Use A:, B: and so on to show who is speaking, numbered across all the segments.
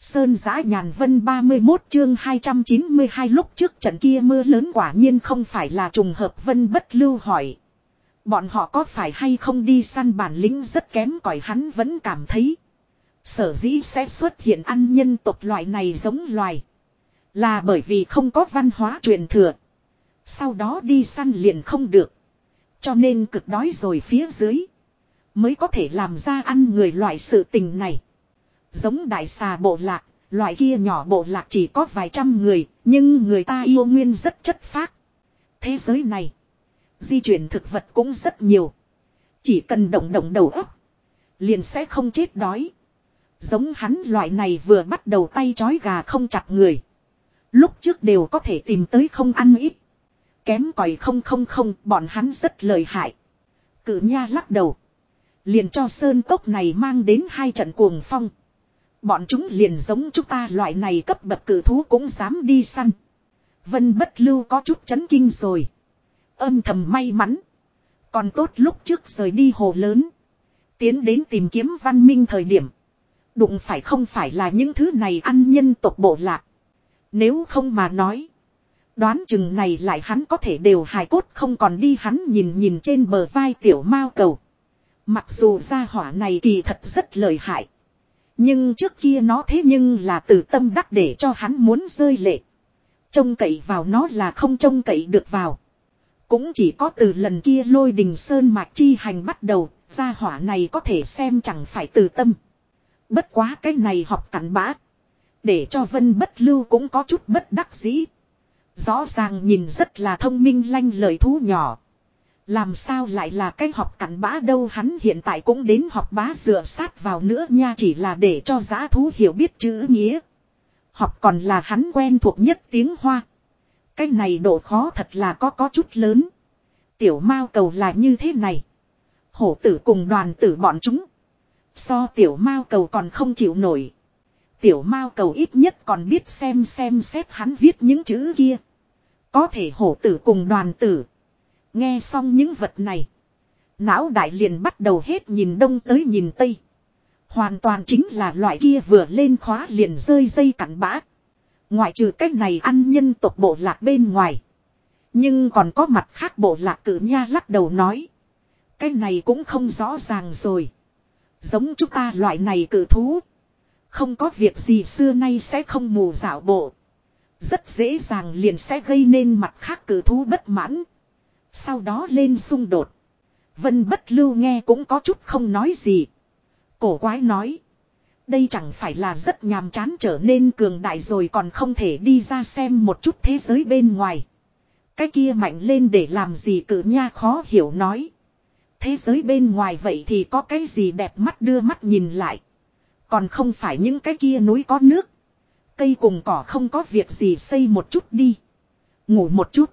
A: Sơn giã nhàn vân 31 chương 292 lúc trước trận kia mưa lớn quả nhiên không phải là trùng hợp, vân bất lưu hỏi. Bọn họ có phải hay không đi săn bản lĩnh rất kém cỏi hắn vẫn cảm thấy. Sở dĩ sẽ xuất hiện ăn nhân tộc loại này giống loài. Là bởi vì không có văn hóa truyền thừa. Sau đó đi săn liền không được. Cho nên cực đói rồi phía dưới. Mới có thể làm ra ăn người loại sự tình này. Giống đại xà bộ lạc, loại kia nhỏ bộ lạc chỉ có vài trăm người, nhưng người ta yêu nguyên rất chất phác. Thế giới này, di chuyển thực vật cũng rất nhiều. Chỉ cần động động đầu óc, liền sẽ không chết đói. Giống hắn loại này vừa bắt đầu tay chói gà không chặt người. Lúc trước đều có thể tìm tới không ăn ít. Kém còi không không không, bọn hắn rất lợi hại. Cử nha lắc đầu. Liền cho sơn cốc này mang đến hai trận cuồng phong. Bọn chúng liền giống chúng ta loại này cấp bậc cử thú cũng dám đi săn. Vân bất lưu có chút chấn kinh rồi. Âm thầm may mắn. Còn tốt lúc trước rời đi hồ lớn. Tiến đến tìm kiếm văn minh thời điểm. Đụng phải không phải là những thứ này ăn nhân tộc bộ lạc. Nếu không mà nói. Đoán chừng này lại hắn có thể đều hài cốt không còn đi hắn nhìn nhìn trên bờ vai tiểu mao cầu. Mặc dù gia hỏa này kỳ thật rất lợi hại. Nhưng trước kia nó thế nhưng là từ tâm đắc để cho hắn muốn rơi lệ. Trông cậy vào nó là không trông cậy được vào. Cũng chỉ có từ lần kia lôi đình sơn mạch chi hành bắt đầu, gia hỏa này có thể xem chẳng phải từ tâm. Bất quá cái này học cắn bã. Để cho vân bất lưu cũng có chút bất đắc dĩ. Rõ ràng nhìn rất là thông minh lanh lời thú nhỏ. Làm sao lại là cái học cặn bã đâu hắn hiện tại cũng đến học bá dựa sát vào nữa nha chỉ là để cho giá thú hiểu biết chữ nghĩa. Học còn là hắn quen thuộc nhất tiếng Hoa. Cái này độ khó thật là có có chút lớn. Tiểu mao cầu là như thế này. Hổ tử cùng đoàn tử bọn chúng. So tiểu mao cầu còn không chịu nổi. Tiểu mao cầu ít nhất còn biết xem xem xét hắn viết những chữ kia. Có thể hổ tử cùng đoàn tử. Nghe xong những vật này. Não đại liền bắt đầu hết nhìn đông tới nhìn tây. Hoàn toàn chính là loại kia vừa lên khóa liền rơi dây cặn bã. Ngoại trừ cách này ăn nhân tộc bộ lạc bên ngoài. Nhưng còn có mặt khác bộ lạc cử nha lắc đầu nói. Cái này cũng không rõ ràng rồi. Giống chúng ta loại này cử thú. Không có việc gì xưa nay sẽ không mù dạo bộ. Rất dễ dàng liền sẽ gây nên mặt khác cử thú bất mãn. Sau đó lên xung đột. Vân bất lưu nghe cũng có chút không nói gì. Cổ quái nói. Đây chẳng phải là rất nhàm chán trở nên cường đại rồi còn không thể đi ra xem một chút thế giới bên ngoài. Cái kia mạnh lên để làm gì cử nha khó hiểu nói. Thế giới bên ngoài vậy thì có cái gì đẹp mắt đưa mắt nhìn lại. Còn không phải những cái kia núi có nước. Cây cùng cỏ không có việc gì xây một chút đi. Ngủ một chút.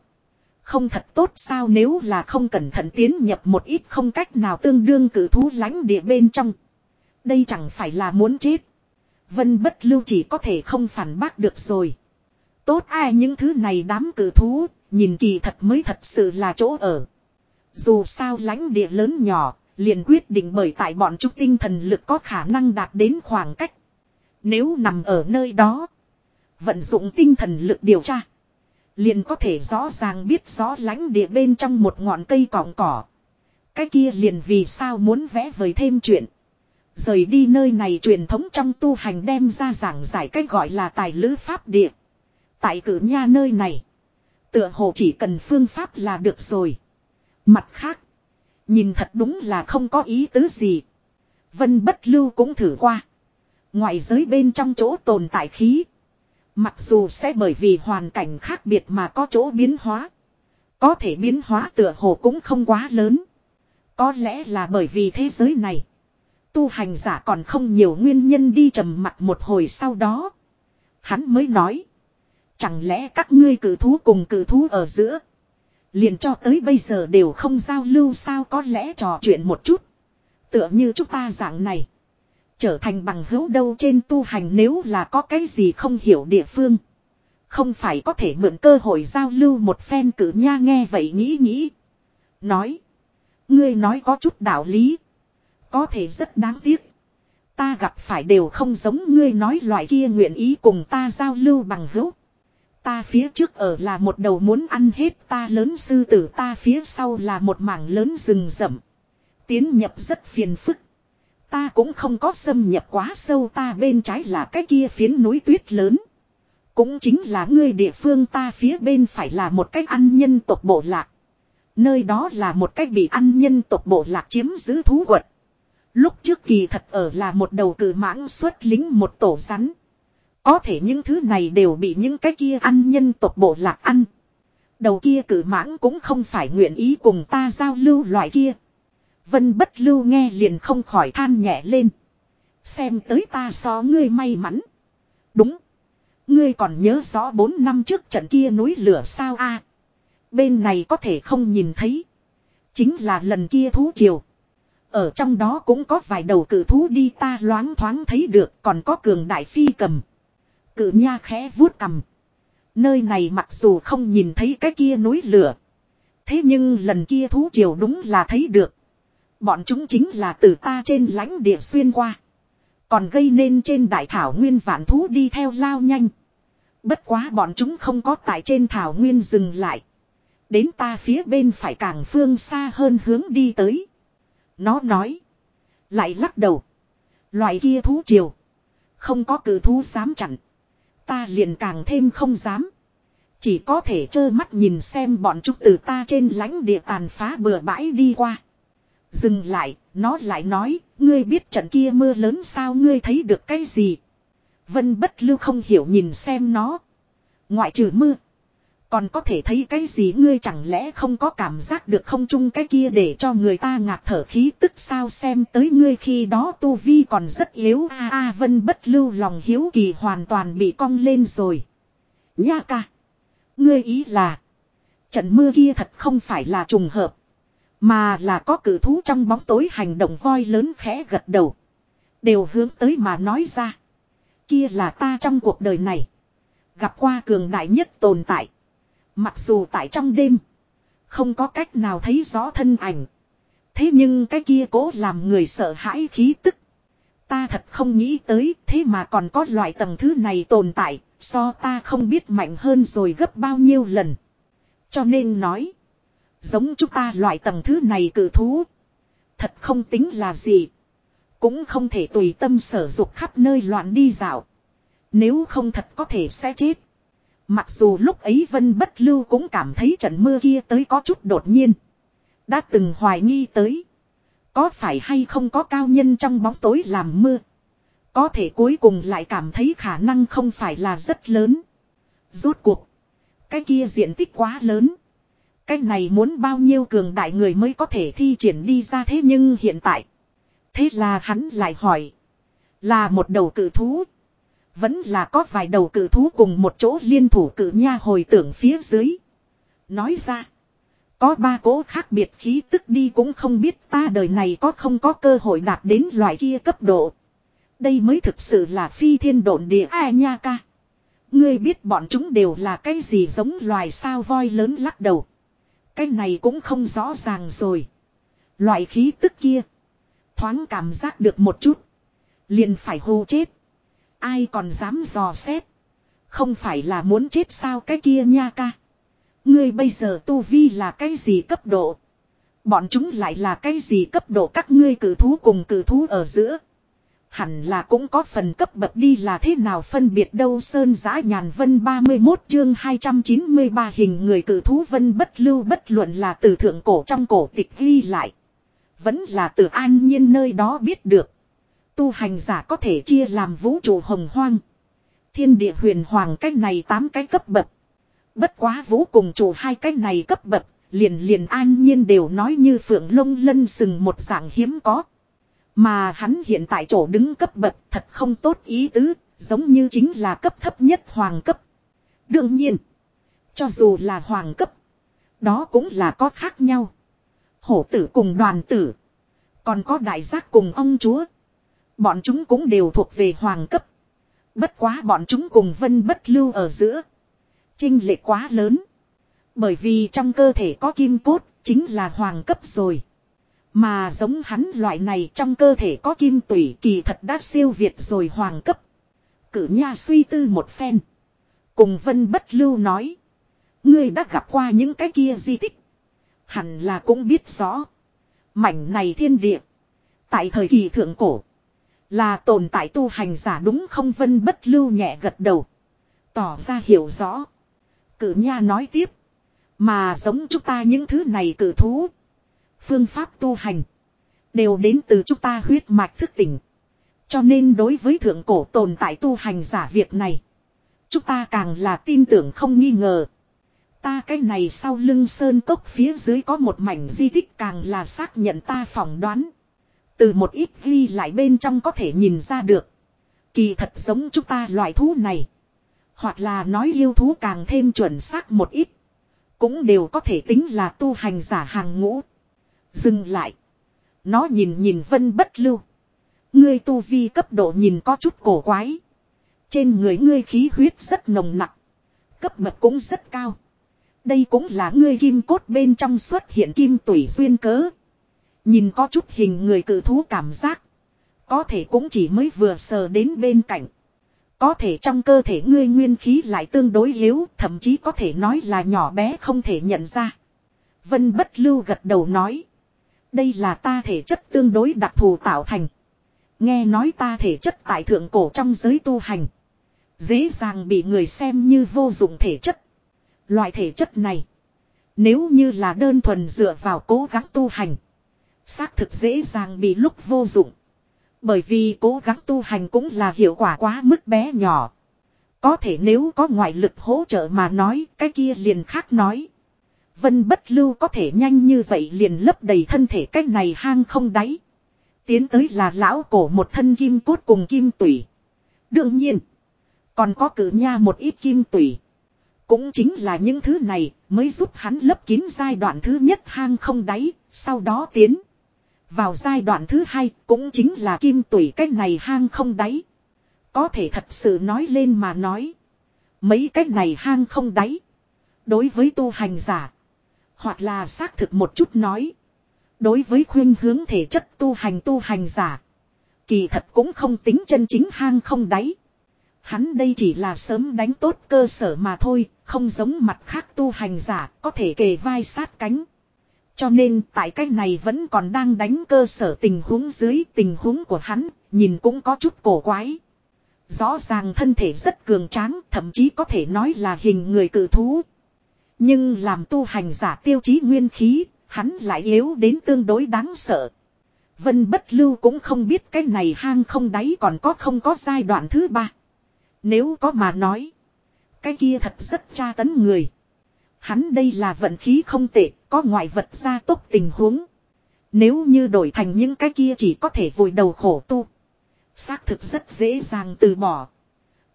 A: Không thật tốt sao nếu là không cẩn thận tiến nhập một ít không cách nào tương đương cử thú lánh địa bên trong. Đây chẳng phải là muốn chết. Vân bất lưu chỉ có thể không phản bác được rồi. Tốt ai những thứ này đám cử thú, nhìn kỳ thật mới thật sự là chỗ ở. Dù sao lánh địa lớn nhỏ, liền quyết định bởi tại bọn chúng tinh thần lực có khả năng đạt đến khoảng cách. Nếu nằm ở nơi đó, vận dụng tinh thần lực điều tra. Liền có thể rõ ràng biết rõ lãnh địa bên trong một ngọn cây cỏng cỏ. Cái kia liền vì sao muốn vẽ vời thêm chuyện. Rời đi nơi này truyền thống trong tu hành đem ra giảng giải cách gọi là tài lữ pháp địa. Tại cử nha nơi này. Tựa hồ chỉ cần phương pháp là được rồi. Mặt khác. Nhìn thật đúng là không có ý tứ gì. Vân bất lưu cũng thử qua. Ngoài giới bên trong chỗ tồn tại khí. Mặc dù sẽ bởi vì hoàn cảnh khác biệt mà có chỗ biến hóa. Có thể biến hóa tựa hồ cũng không quá lớn. Có lẽ là bởi vì thế giới này. Tu hành giả còn không nhiều nguyên nhân đi trầm mặt một hồi sau đó. Hắn mới nói. Chẳng lẽ các ngươi cử thú cùng cử thú ở giữa. Liền cho tới bây giờ đều không giao lưu sao có lẽ trò chuyện một chút. Tựa như chúng ta dạng này. Trở thành bằng hữu đâu trên tu hành nếu là có cái gì không hiểu địa phương. Không phải có thể mượn cơ hội giao lưu một phen cử nha nghe vậy nghĩ nghĩ. Nói. Ngươi nói có chút đạo lý. Có thể rất đáng tiếc. Ta gặp phải đều không giống ngươi nói loại kia nguyện ý cùng ta giao lưu bằng hữu. Ta phía trước ở là một đầu muốn ăn hết ta lớn sư tử ta phía sau là một mảng lớn rừng rậm. Tiến nhập rất phiền phức. Ta cũng không có xâm nhập quá sâu, ta bên trái là cái kia phiến núi tuyết lớn. Cũng chính là ngươi địa phương, ta phía bên phải là một cái ăn nhân tộc bộ lạc. Nơi đó là một cái bị ăn nhân tộc bộ lạc chiếm giữ thú quật. Lúc trước kỳ thật ở là một đầu cử mãng xuất lính một tổ rắn. Có thể những thứ này đều bị những cái kia ăn nhân tộc bộ lạc ăn. Đầu kia cử mãng cũng không phải nguyện ý cùng ta giao lưu loại kia. Vân bất lưu nghe liền không khỏi than nhẹ lên. Xem tới ta so ngươi may mắn. Đúng. Ngươi còn nhớ rõ 4 năm trước trận kia núi lửa sao a? Bên này có thể không nhìn thấy. Chính là lần kia thú triều. Ở trong đó cũng có vài đầu cử thú đi ta loáng thoáng thấy được, còn có cường đại phi cầm. Cử nha khẽ vuốt cầm. Nơi này mặc dù không nhìn thấy cái kia núi lửa. Thế nhưng lần kia thú triều đúng là thấy được. Bọn chúng chính là từ ta trên lãnh địa xuyên qua. Còn gây nên trên đại thảo nguyên vạn thú đi theo lao nhanh. Bất quá bọn chúng không có tại trên thảo nguyên dừng lại. Đến ta phía bên phải càng phương xa hơn hướng đi tới. Nó nói. Lại lắc đầu. Loại kia thú triều. Không có cử thú dám chặn. Ta liền càng thêm không dám. Chỉ có thể trơ mắt nhìn xem bọn chúng từ ta trên lãnh địa tàn phá bừa bãi đi qua. Dừng lại, nó lại nói, ngươi biết trận kia mưa lớn sao ngươi thấy được cái gì. Vân bất lưu không hiểu nhìn xem nó. Ngoại trừ mưa. Còn có thể thấy cái gì ngươi chẳng lẽ không có cảm giác được không chung cái kia để cho người ta ngạt thở khí tức sao xem tới ngươi khi đó tu vi còn rất yếu a a vân bất lưu lòng hiếu kỳ hoàn toàn bị cong lên rồi. Nha ca. Ngươi ý là. Trận mưa kia thật không phải là trùng hợp. Mà là có cử thú trong bóng tối hành động voi lớn khẽ gật đầu. Đều hướng tới mà nói ra. Kia là ta trong cuộc đời này. Gặp qua cường đại nhất tồn tại. Mặc dù tại trong đêm. Không có cách nào thấy rõ thân ảnh. Thế nhưng cái kia cố làm người sợ hãi khí tức. Ta thật không nghĩ tới, thế mà còn có loại tầng thứ này tồn tại. So ta không biết mạnh hơn rồi gấp bao nhiêu lần. Cho nên nói. Giống chúng ta loại tầng thứ này cử thú. Thật không tính là gì. Cũng không thể tùy tâm sở dục khắp nơi loạn đi dạo. Nếu không thật có thể sẽ chết. Mặc dù lúc ấy Vân Bất Lưu cũng cảm thấy trận mưa kia tới có chút đột nhiên. Đã từng hoài nghi tới. Có phải hay không có cao nhân trong bóng tối làm mưa. Có thể cuối cùng lại cảm thấy khả năng không phải là rất lớn. Rốt cuộc. Cái kia diện tích quá lớn. Cái này muốn bao nhiêu cường đại người mới có thể thi triển đi ra thế nhưng hiện tại. Thế là hắn lại hỏi. Là một đầu cử thú. Vẫn là có vài đầu cử thú cùng một chỗ liên thủ cử nha hồi tưởng phía dưới. Nói ra. Có ba cố khác biệt khí tức đi cũng không biết ta đời này có không có cơ hội đạt đến loại kia cấp độ. Đây mới thực sự là phi thiên độn địa ai nha ca. Ngươi biết bọn chúng đều là cái gì giống loài sao voi lớn lắc đầu. Cái này cũng không rõ ràng rồi. Loại khí tức kia. Thoáng cảm giác được một chút. Liền phải hô chết. Ai còn dám dò xét. Không phải là muốn chết sao cái kia nha ca. Ngươi bây giờ tu vi là cái gì cấp độ. Bọn chúng lại là cái gì cấp độ các ngươi cử thú cùng cử thú ở giữa. Hẳn là cũng có phần cấp bậc đi là thế nào phân biệt đâu Sơn giã nhàn vân 31 chương 293 hình người cử thú vân bất lưu bất luận là từ thượng cổ trong cổ tịch ghi lại. Vẫn là từ an nhiên nơi đó biết được. Tu hành giả có thể chia làm vũ trụ hồng hoang. Thiên địa huyền hoàng cách này tám cái cấp bậc. Bất quá vũ cùng chủ hai cái này cấp bậc, liền liền an nhiên đều nói như phượng lông lân sừng một dạng hiếm có. Mà hắn hiện tại chỗ đứng cấp bậc thật không tốt ý tứ, giống như chính là cấp thấp nhất hoàng cấp. Đương nhiên, cho dù là hoàng cấp, đó cũng là có khác nhau. Hổ tử cùng đoàn tử, còn có đại giác cùng ông chúa. Bọn chúng cũng đều thuộc về hoàng cấp. Bất quá bọn chúng cùng vân bất lưu ở giữa. Trinh lệ quá lớn. Bởi vì trong cơ thể có kim cốt, chính là hoàng cấp rồi. Mà giống hắn loại này trong cơ thể có kim tủy kỳ thật đã siêu việt rồi hoàng cấp. Cử nha suy tư một phen. Cùng vân bất lưu nói. Ngươi đã gặp qua những cái kia di tích. Hẳn là cũng biết rõ. Mảnh này thiên địa. Tại thời kỳ thượng cổ. Là tồn tại tu hành giả đúng không vân bất lưu nhẹ gật đầu. Tỏ ra hiểu rõ. Cử nha nói tiếp. Mà giống chúng ta những thứ này cử thú. Phương pháp tu hành. Đều đến từ chúng ta huyết mạch thức tỉnh. Cho nên đối với thượng cổ tồn tại tu hành giả việc này. Chúng ta càng là tin tưởng không nghi ngờ. Ta cái này sau lưng sơn cốc phía dưới có một mảnh di tích càng là xác nhận ta phỏng đoán. Từ một ít ghi lại bên trong có thể nhìn ra được. Kỳ thật giống chúng ta loại thú này. Hoặc là nói yêu thú càng thêm chuẩn xác một ít. Cũng đều có thể tính là tu hành giả hàng ngũ. Dừng lại. Nó nhìn nhìn vân bất lưu. Ngươi tu vi cấp độ nhìn có chút cổ quái. Trên người ngươi khí huyết rất nồng nặc, Cấp bậc cũng rất cao. Đây cũng là ngươi kim cốt bên trong xuất hiện kim tủy duyên cớ. Nhìn có chút hình người cự thú cảm giác. Có thể cũng chỉ mới vừa sờ đến bên cạnh. Có thể trong cơ thể ngươi nguyên khí lại tương đối yếu, thậm chí có thể nói là nhỏ bé không thể nhận ra. Vân bất lưu gật đầu nói. Đây là ta thể chất tương đối đặc thù tạo thành. Nghe nói ta thể chất tại thượng cổ trong giới tu hành. Dễ dàng bị người xem như vô dụng thể chất. Loại thể chất này. Nếu như là đơn thuần dựa vào cố gắng tu hành. Xác thực dễ dàng bị lúc vô dụng. Bởi vì cố gắng tu hành cũng là hiệu quả quá mức bé nhỏ. Có thể nếu có ngoại lực hỗ trợ mà nói, cái kia liền khác nói. Vân bất lưu có thể nhanh như vậy liền lấp đầy thân thể cái này hang không đáy. Tiến tới là lão cổ một thân kim cốt cùng kim tủy. Đương nhiên. Còn có cử nha một ít kim tủy. Cũng chính là những thứ này mới giúp hắn lấp kín giai đoạn thứ nhất hang không đáy, sau đó tiến. Vào giai đoạn thứ hai cũng chính là kim tủy cách này hang không đáy. Có thể thật sự nói lên mà nói. Mấy cách này hang không đáy. Đối với tu hành giả. Hoặc là xác thực một chút nói. Đối với khuyên hướng thể chất tu hành tu hành giả. Kỳ thật cũng không tính chân chính hang không đáy. Hắn đây chỉ là sớm đánh tốt cơ sở mà thôi, không giống mặt khác tu hành giả có thể kề vai sát cánh. Cho nên tại cách này vẫn còn đang đánh cơ sở tình huống dưới tình huống của hắn, nhìn cũng có chút cổ quái. Rõ ràng thân thể rất cường tráng, thậm chí có thể nói là hình người cự thú. Nhưng làm tu hành giả tiêu chí nguyên khí, hắn lại yếu đến tương đối đáng sợ. Vân bất lưu cũng không biết cái này hang không đáy còn có không có giai đoạn thứ ba. Nếu có mà nói, cái kia thật rất tra tấn người. Hắn đây là vận khí không tệ, có ngoại vật gia tốc tình huống. Nếu như đổi thành những cái kia chỉ có thể vùi đầu khổ tu. Xác thực rất dễ dàng từ bỏ.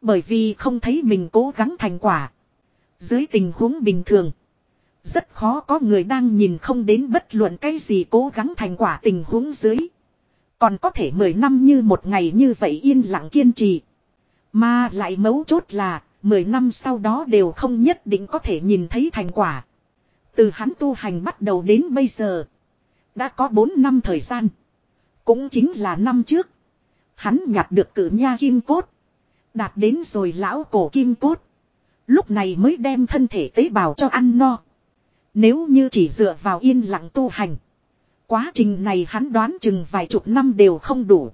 A: Bởi vì không thấy mình cố gắng thành quả. Dưới tình huống bình thường. Rất khó có người đang nhìn không đến bất luận cái gì cố gắng thành quả tình huống dưới. Còn có thể 10 năm như một ngày như vậy yên lặng kiên trì. Mà lại mấu chốt là 10 năm sau đó đều không nhất định có thể nhìn thấy thành quả. Từ hắn tu hành bắt đầu đến bây giờ. Đã có bốn năm thời gian. Cũng chính là năm trước. Hắn nhặt được cử nha kim cốt. Đạt đến rồi lão cổ kim cốt. Lúc này mới đem thân thể tế bào cho ăn no. Nếu như chỉ dựa vào yên lặng tu hành. Quá trình này hắn đoán chừng vài chục năm đều không đủ.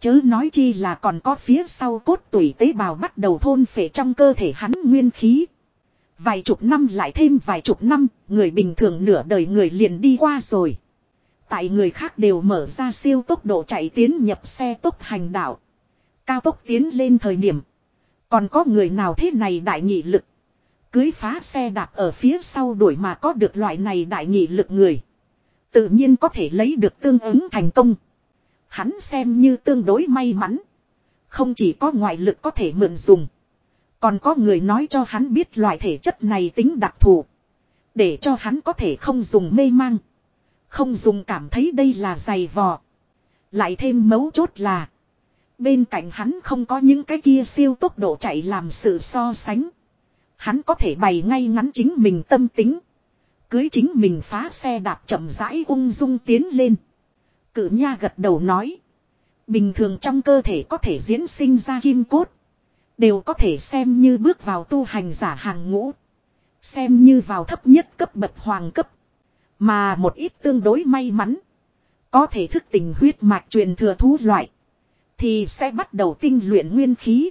A: Chớ nói chi là còn có phía sau cốt tủy tế bào bắt đầu thôn phệ trong cơ thể hắn nguyên khí. Vài chục năm lại thêm vài chục năm, người bình thường nửa đời người liền đi qua rồi. Tại người khác đều mở ra siêu tốc độ chạy tiến nhập xe tốc hành đạo. Cao tốc tiến lên thời điểm. Còn có người nào thế này đại nghị lực. Cưới phá xe đạp ở phía sau đuổi mà có được loại này đại nghị lực người. Tự nhiên có thể lấy được tương ứng thành công. Hắn xem như tương đối may mắn. Không chỉ có ngoại lực có thể mượn dùng. Còn có người nói cho hắn biết loại thể chất này tính đặc thù. Để cho hắn có thể không dùng mê mang. Không dùng cảm thấy đây là dày vò. Lại thêm mấu chốt là. Bên cạnh hắn không có những cái kia siêu tốc độ chạy làm sự so sánh. Hắn có thể bày ngay ngắn chính mình tâm tính. Cưới chính mình phá xe đạp chậm rãi ung dung tiến lên. Cự nha gật đầu nói. Bình thường trong cơ thể có thể diễn sinh ra kim cốt. Đều có thể xem như bước vào tu hành giả hàng ngũ. Xem như vào thấp nhất cấp bậc hoàng cấp. Mà một ít tương đối may mắn. Có thể thức tình huyết mạch truyền thừa thú loại. Thì sẽ bắt đầu tinh luyện nguyên khí.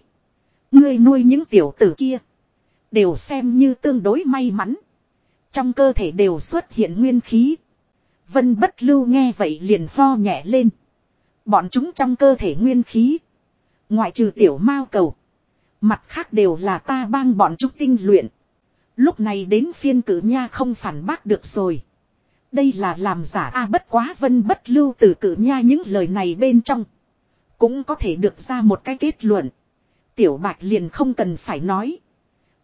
A: Ngươi nuôi những tiểu tử kia. Đều xem như tương đối may mắn. Trong cơ thể đều xuất hiện nguyên khí. Vân bất lưu nghe vậy liền ho nhẹ lên. Bọn chúng trong cơ thể nguyên khí. Ngoại trừ tiểu mao cầu. Mặt khác đều là ta bang bọn chúng tinh luyện. Lúc này đến phiên cử nha không phản bác được rồi. Đây là làm giả a, bất quá vân bất lưu từ cử nha những lời này bên trong. Cũng có thể được ra một cái kết luận. Tiểu bạch liền không cần phải nói.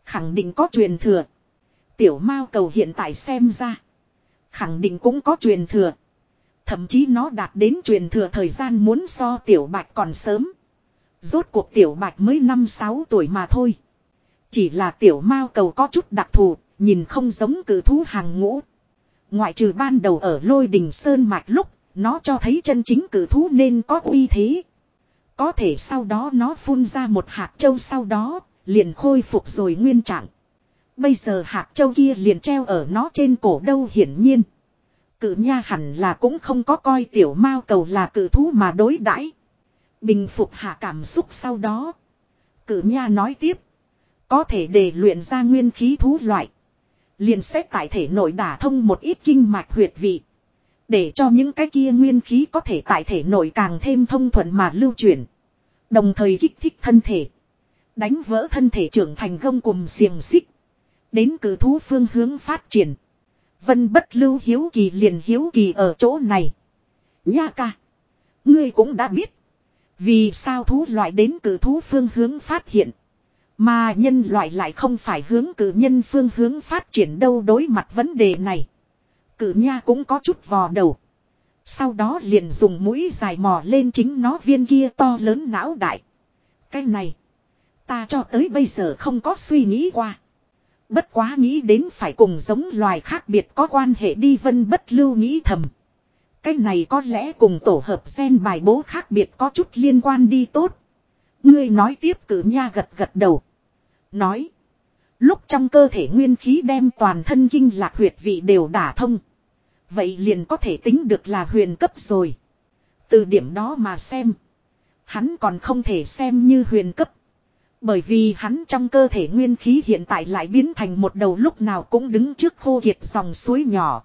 A: Khẳng định có truyền thừa. Tiểu mao cầu hiện tại xem ra. Khẳng định cũng có truyền thừa. Thậm chí nó đạt đến truyền thừa thời gian muốn so tiểu bạch còn sớm. Rốt cuộc tiểu bạch mới 5-6 tuổi mà thôi. Chỉ là tiểu mao cầu có chút đặc thù, nhìn không giống cử thú hàng ngũ. Ngoại trừ ban đầu ở lôi đình sơn mạch lúc, nó cho thấy chân chính cử thú nên có uy thế. Có thể sau đó nó phun ra một hạt châu sau đó, liền khôi phục rồi nguyên trạng. Bây giờ hạt châu kia liền treo ở nó trên cổ đâu hiển nhiên. Cự nha hẳn là cũng không có coi tiểu mao cầu là cự thú mà đối đãi Bình phục hạ cảm xúc sau đó. Cự nha nói tiếp. Có thể để luyện ra nguyên khí thú loại. Liền xét tại thể nội đả thông một ít kinh mạch huyệt vị. Để cho những cái kia nguyên khí có thể tại thể nội càng thêm thông thuận mà lưu chuyển. Đồng thời kích thích thân thể. Đánh vỡ thân thể trưởng thành gông cùng xiềng xích. Đến cử thú phương hướng phát triển. Vân bất lưu hiếu kỳ liền hiếu kỳ ở chỗ này. Nha ca. Ngươi cũng đã biết. Vì sao thú loại đến cử thú phương hướng phát hiện. Mà nhân loại lại không phải hướng cử nhân phương hướng phát triển đâu đối mặt vấn đề này. Cử nha cũng có chút vò đầu. Sau đó liền dùng mũi dài mò lên chính nó viên kia to lớn não đại. Cái này. Ta cho tới bây giờ không có suy nghĩ qua. Bất quá nghĩ đến phải cùng giống loài khác biệt có quan hệ đi vân bất lưu nghĩ thầm. Cái này có lẽ cùng tổ hợp gen bài bố khác biệt có chút liên quan đi tốt. Ngươi nói tiếp cử nha gật gật đầu. Nói. Lúc trong cơ thể nguyên khí đem toàn thân kinh lạc huyệt vị đều đả thông. Vậy liền có thể tính được là huyền cấp rồi. Từ điểm đó mà xem. Hắn còn không thể xem như huyền cấp. Bởi vì hắn trong cơ thể nguyên khí hiện tại lại biến thành một đầu lúc nào cũng đứng trước khô kiệt dòng suối nhỏ.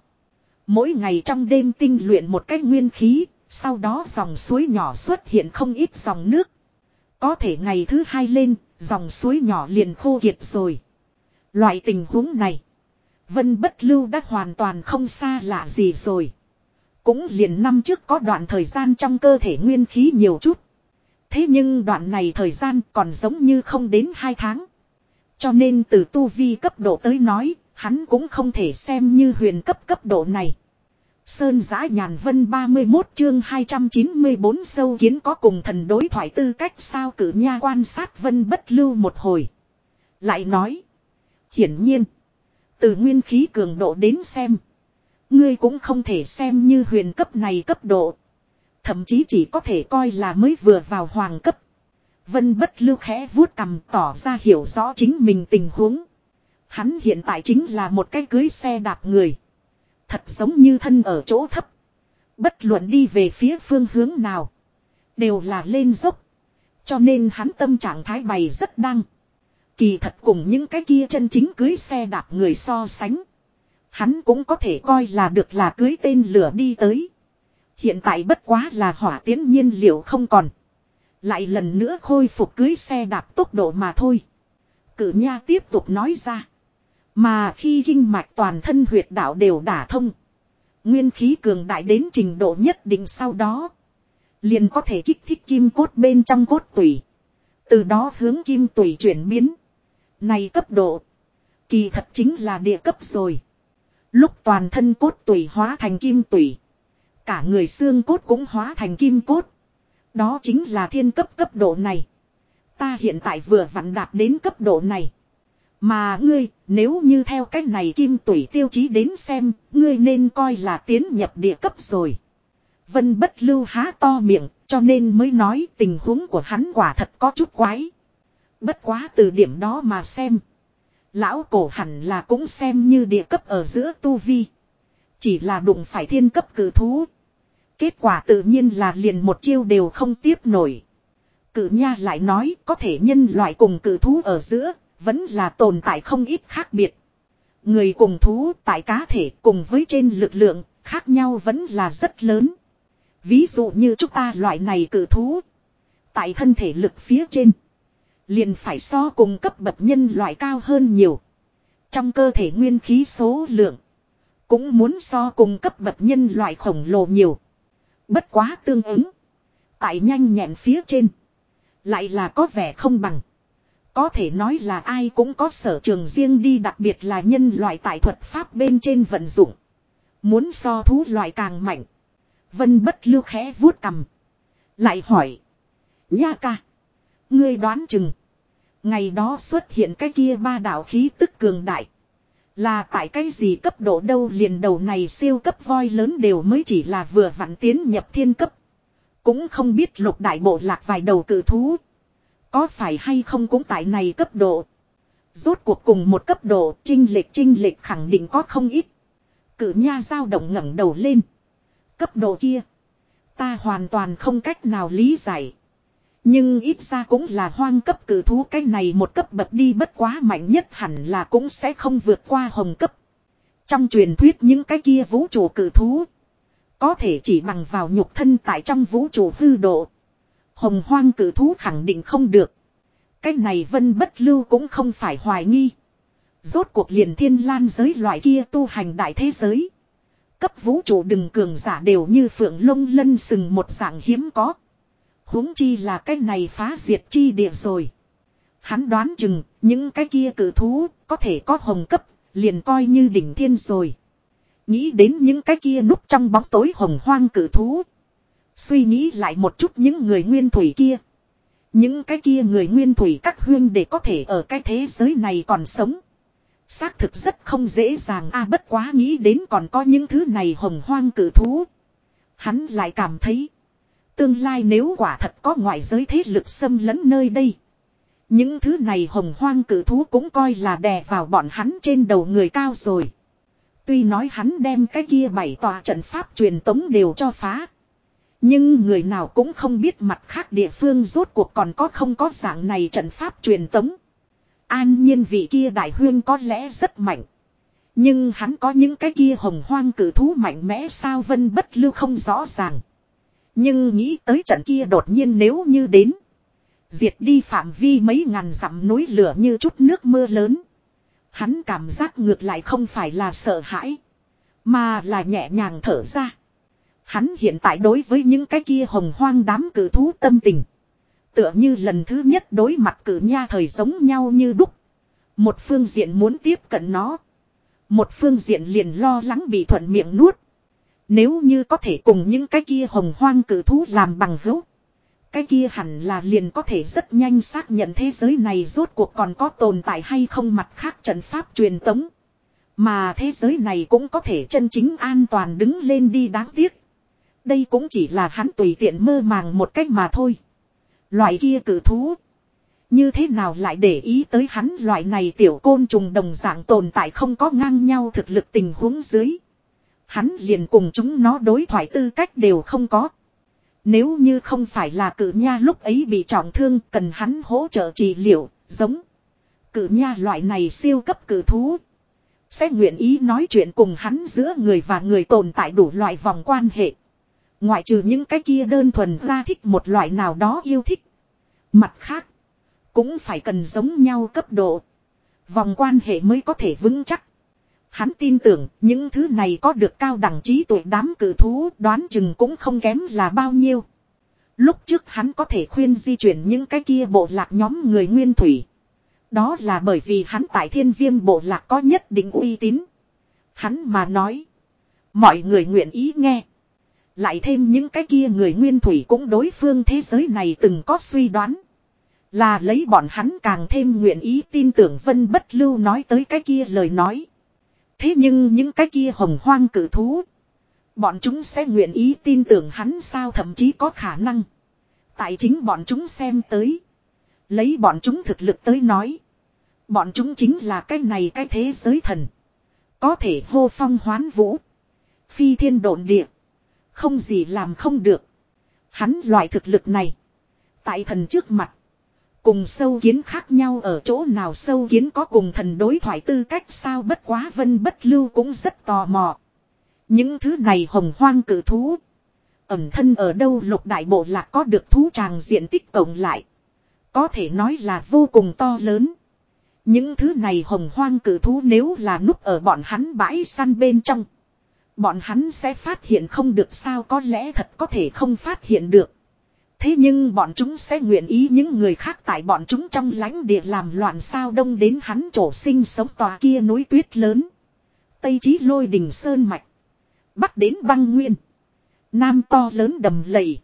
A: Mỗi ngày trong đêm tinh luyện một cách nguyên khí, sau đó dòng suối nhỏ xuất hiện không ít dòng nước. Có thể ngày thứ hai lên, dòng suối nhỏ liền khô kiệt rồi. Loại tình huống này, Vân Bất Lưu đã hoàn toàn không xa lạ gì rồi. Cũng liền năm trước có đoạn thời gian trong cơ thể nguyên khí nhiều chút. Thế nhưng đoạn này thời gian còn giống như không đến hai tháng. Cho nên từ tu vi cấp độ tới nói, hắn cũng không thể xem như huyền cấp cấp độ này. Sơn giã nhàn vân 31 chương 294 sâu kiến có cùng thần đối thoại tư cách sao cử nha quan sát vân bất lưu một hồi. Lại nói. Hiển nhiên. Từ nguyên khí cường độ đến xem. Ngươi cũng không thể xem như huyền cấp này cấp độ. Thậm chí chỉ có thể coi là mới vừa vào hoàng cấp. Vân bất lưu khẽ vuốt cầm tỏ ra hiểu rõ chính mình tình huống. Hắn hiện tại chính là một cái cưới xe đạp người. Thật giống như thân ở chỗ thấp. Bất luận đi về phía phương hướng nào. Đều là lên dốc. Cho nên hắn tâm trạng thái bày rất đăng. Kỳ thật cùng những cái kia chân chính cưới xe đạp người so sánh. Hắn cũng có thể coi là được là cưới tên lửa đi tới. Hiện tại bất quá là hỏa tiến nhiên liệu không còn. Lại lần nữa khôi phục cưới xe đạp tốc độ mà thôi. Cử nha tiếp tục nói ra. Mà khi kinh mạch toàn thân huyệt đạo đều đả thông. Nguyên khí cường đại đến trình độ nhất định sau đó. Liền có thể kích thích kim cốt bên trong cốt tủy. Từ đó hướng kim tủy chuyển biến. Này cấp độ. Kỳ thật chính là địa cấp rồi. Lúc toàn thân cốt tủy hóa thành kim tủy. Cả người xương cốt cũng hóa thành kim cốt. Đó chính là thiên cấp cấp độ này. Ta hiện tại vừa vặn đạt đến cấp độ này. Mà ngươi, nếu như theo cách này kim tủy tiêu chí đến xem, ngươi nên coi là tiến nhập địa cấp rồi. Vân bất lưu há to miệng, cho nên mới nói tình huống của hắn quả thật có chút quái. Bất quá từ điểm đó mà xem. Lão cổ hẳn là cũng xem như địa cấp ở giữa tu vi. Chỉ là đụng phải thiên cấp cử thú. Kết quả tự nhiên là liền một chiêu đều không tiếp nổi. Cử nha lại nói có thể nhân loại cùng cử thú ở giữa, vẫn là tồn tại không ít khác biệt. Người cùng thú tại cá thể cùng với trên lực lượng, khác nhau vẫn là rất lớn. Ví dụ như chúng ta loại này cử thú. Tại thân thể lực phía trên. Liền phải so cùng cấp bậc nhân loại cao hơn nhiều. Trong cơ thể nguyên khí số lượng. Cũng muốn so cùng cấp bậc nhân loại khổng lồ nhiều. Bất quá tương ứng. Tại nhanh nhẹn phía trên. Lại là có vẻ không bằng. Có thể nói là ai cũng có sở trường riêng đi, đặc biệt là nhân loại tại thuật pháp bên trên vận dụng. Muốn so thú loại càng mạnh. Vân bất lưu khẽ vuốt cầm. Lại hỏi. Nha ca. Ngươi đoán chừng. Ngày đó xuất hiện cái kia ba đạo khí tức cường đại. Là tại cái gì cấp độ đâu liền đầu này siêu cấp voi lớn đều mới chỉ là vừa vặn tiến nhập thiên cấp. Cũng không biết lục đại bộ lạc vài đầu cử thú. Có phải hay không cũng tại này cấp độ. Rốt cuộc cùng một cấp độ trinh lệch trinh lệch khẳng định có không ít. Cử nha dao động ngẩng đầu lên. Cấp độ kia. Ta hoàn toàn không cách nào lý giải. Nhưng ít ra cũng là hoang cấp cử thú, cái này một cấp bậc đi bất quá mạnh nhất hẳn là cũng sẽ không vượt qua hồng cấp. Trong truyền thuyết những cái kia vũ trụ cử thú. Có thể chỉ bằng vào nhục thân tại trong vũ trụ hư độ. Hồng hoang cử thú khẳng định không được. Cái này vân bất lưu cũng không phải hoài nghi. Rốt cuộc liền thiên lan giới loại kia tu hành đại thế giới. Cấp vũ trụ đừng cường giả đều như phượng lông lân sừng một dạng hiếm có huống chi là cái này phá diệt chi địa rồi. Hắn đoán chừng, những cái kia cử thú, có thể có hồng cấp, liền coi như đỉnh thiên rồi. Nghĩ đến những cái kia núp trong bóng tối hồng hoang cử thú. Suy nghĩ lại một chút những người nguyên thủy kia. Những cái kia người nguyên thủy các huyên để có thể ở cái thế giới này còn sống. Xác thực rất không dễ dàng a bất quá nghĩ đến còn có những thứ này hồng hoang cử thú. Hắn lại cảm thấy. Tương lai nếu quả thật có ngoại giới thế lực xâm lấn nơi đây. Những thứ này hồng hoang cử thú cũng coi là đè vào bọn hắn trên đầu người cao rồi. Tuy nói hắn đem cái kia bảy tòa trận pháp truyền tống đều cho phá. Nhưng người nào cũng không biết mặt khác địa phương rốt cuộc còn có không có dạng này trận pháp truyền tống. An nhiên vị kia đại huyên có lẽ rất mạnh. Nhưng hắn có những cái kia hồng hoang cử thú mạnh mẽ sao vân bất lưu không rõ ràng. Nhưng nghĩ tới trận kia đột nhiên nếu như đến. Diệt đi phạm vi mấy ngàn dặm núi lửa như chút nước mưa lớn. Hắn cảm giác ngược lại không phải là sợ hãi. Mà là nhẹ nhàng thở ra. Hắn hiện tại đối với những cái kia hồng hoang đám cử thú tâm tình. Tựa như lần thứ nhất đối mặt cử nha thời giống nhau như đúc. Một phương diện muốn tiếp cận nó. Một phương diện liền lo lắng bị thuận miệng nuốt. Nếu như có thể cùng những cái kia hồng hoang cử thú làm bằng hữu. Cái kia hẳn là liền có thể rất nhanh xác nhận thế giới này rốt cuộc còn có tồn tại hay không mặt khác trận pháp truyền tống. Mà thế giới này cũng có thể chân chính an toàn đứng lên đi đáng tiếc. Đây cũng chỉ là hắn tùy tiện mơ màng một cách mà thôi. Loại kia cử thú. Như thế nào lại để ý tới hắn loại này tiểu côn trùng đồng dạng tồn tại không có ngang nhau thực lực tình huống dưới. Hắn liền cùng chúng nó đối thoại tư cách đều không có. Nếu như không phải là cử nha lúc ấy bị trọng thương cần hắn hỗ trợ trị liệu, giống. Cử nha loại này siêu cấp cử thú. Sẽ nguyện ý nói chuyện cùng hắn giữa người và người tồn tại đủ loại vòng quan hệ. Ngoại trừ những cái kia đơn thuần ra thích một loại nào đó yêu thích. Mặt khác. Cũng phải cần giống nhau cấp độ. Vòng quan hệ mới có thể vững chắc. Hắn tin tưởng, những thứ này có được cao đẳng trí tuệ đám cử thú, đoán chừng cũng không kém là bao nhiêu. Lúc trước hắn có thể khuyên di chuyển những cái kia bộ lạc nhóm người nguyên thủy. Đó là bởi vì hắn tại thiên viêm bộ lạc có nhất định uy tín. Hắn mà nói. Mọi người nguyện ý nghe. Lại thêm những cái kia người nguyên thủy cũng đối phương thế giới này từng có suy đoán. Là lấy bọn hắn càng thêm nguyện ý tin tưởng Vân Bất Lưu nói tới cái kia lời nói. Thế nhưng những cái kia hồng hoang cử thú. Bọn chúng sẽ nguyện ý tin tưởng hắn sao thậm chí có khả năng. Tại chính bọn chúng xem tới. Lấy bọn chúng thực lực tới nói. Bọn chúng chính là cái này cái thế giới thần. Có thể hô phong hoán vũ. Phi thiên độn địa. Không gì làm không được. Hắn loại thực lực này. Tại thần trước mặt. Cùng sâu kiến khác nhau ở chỗ nào sâu kiến có cùng thần đối thoại tư cách sao bất quá vân bất lưu cũng rất tò mò. Những thứ này hồng hoang cử thú. Ẩm thân ở đâu lục đại bộ lạc có được thú tràng diện tích cộng lại. Có thể nói là vô cùng to lớn. Những thứ này hồng hoang cử thú nếu là núp ở bọn hắn bãi săn bên trong. Bọn hắn sẽ phát hiện không được sao có lẽ thật có thể không phát hiện được. Thế nhưng bọn chúng sẽ nguyện ý những người khác tại bọn chúng trong lãnh địa làm loạn sao đông đến hắn chỗ sinh sống tòa kia núi tuyết lớn. Tây chí lôi đỉnh sơn mạch. Bắc đến băng nguyên. Nam to lớn đầm lầy.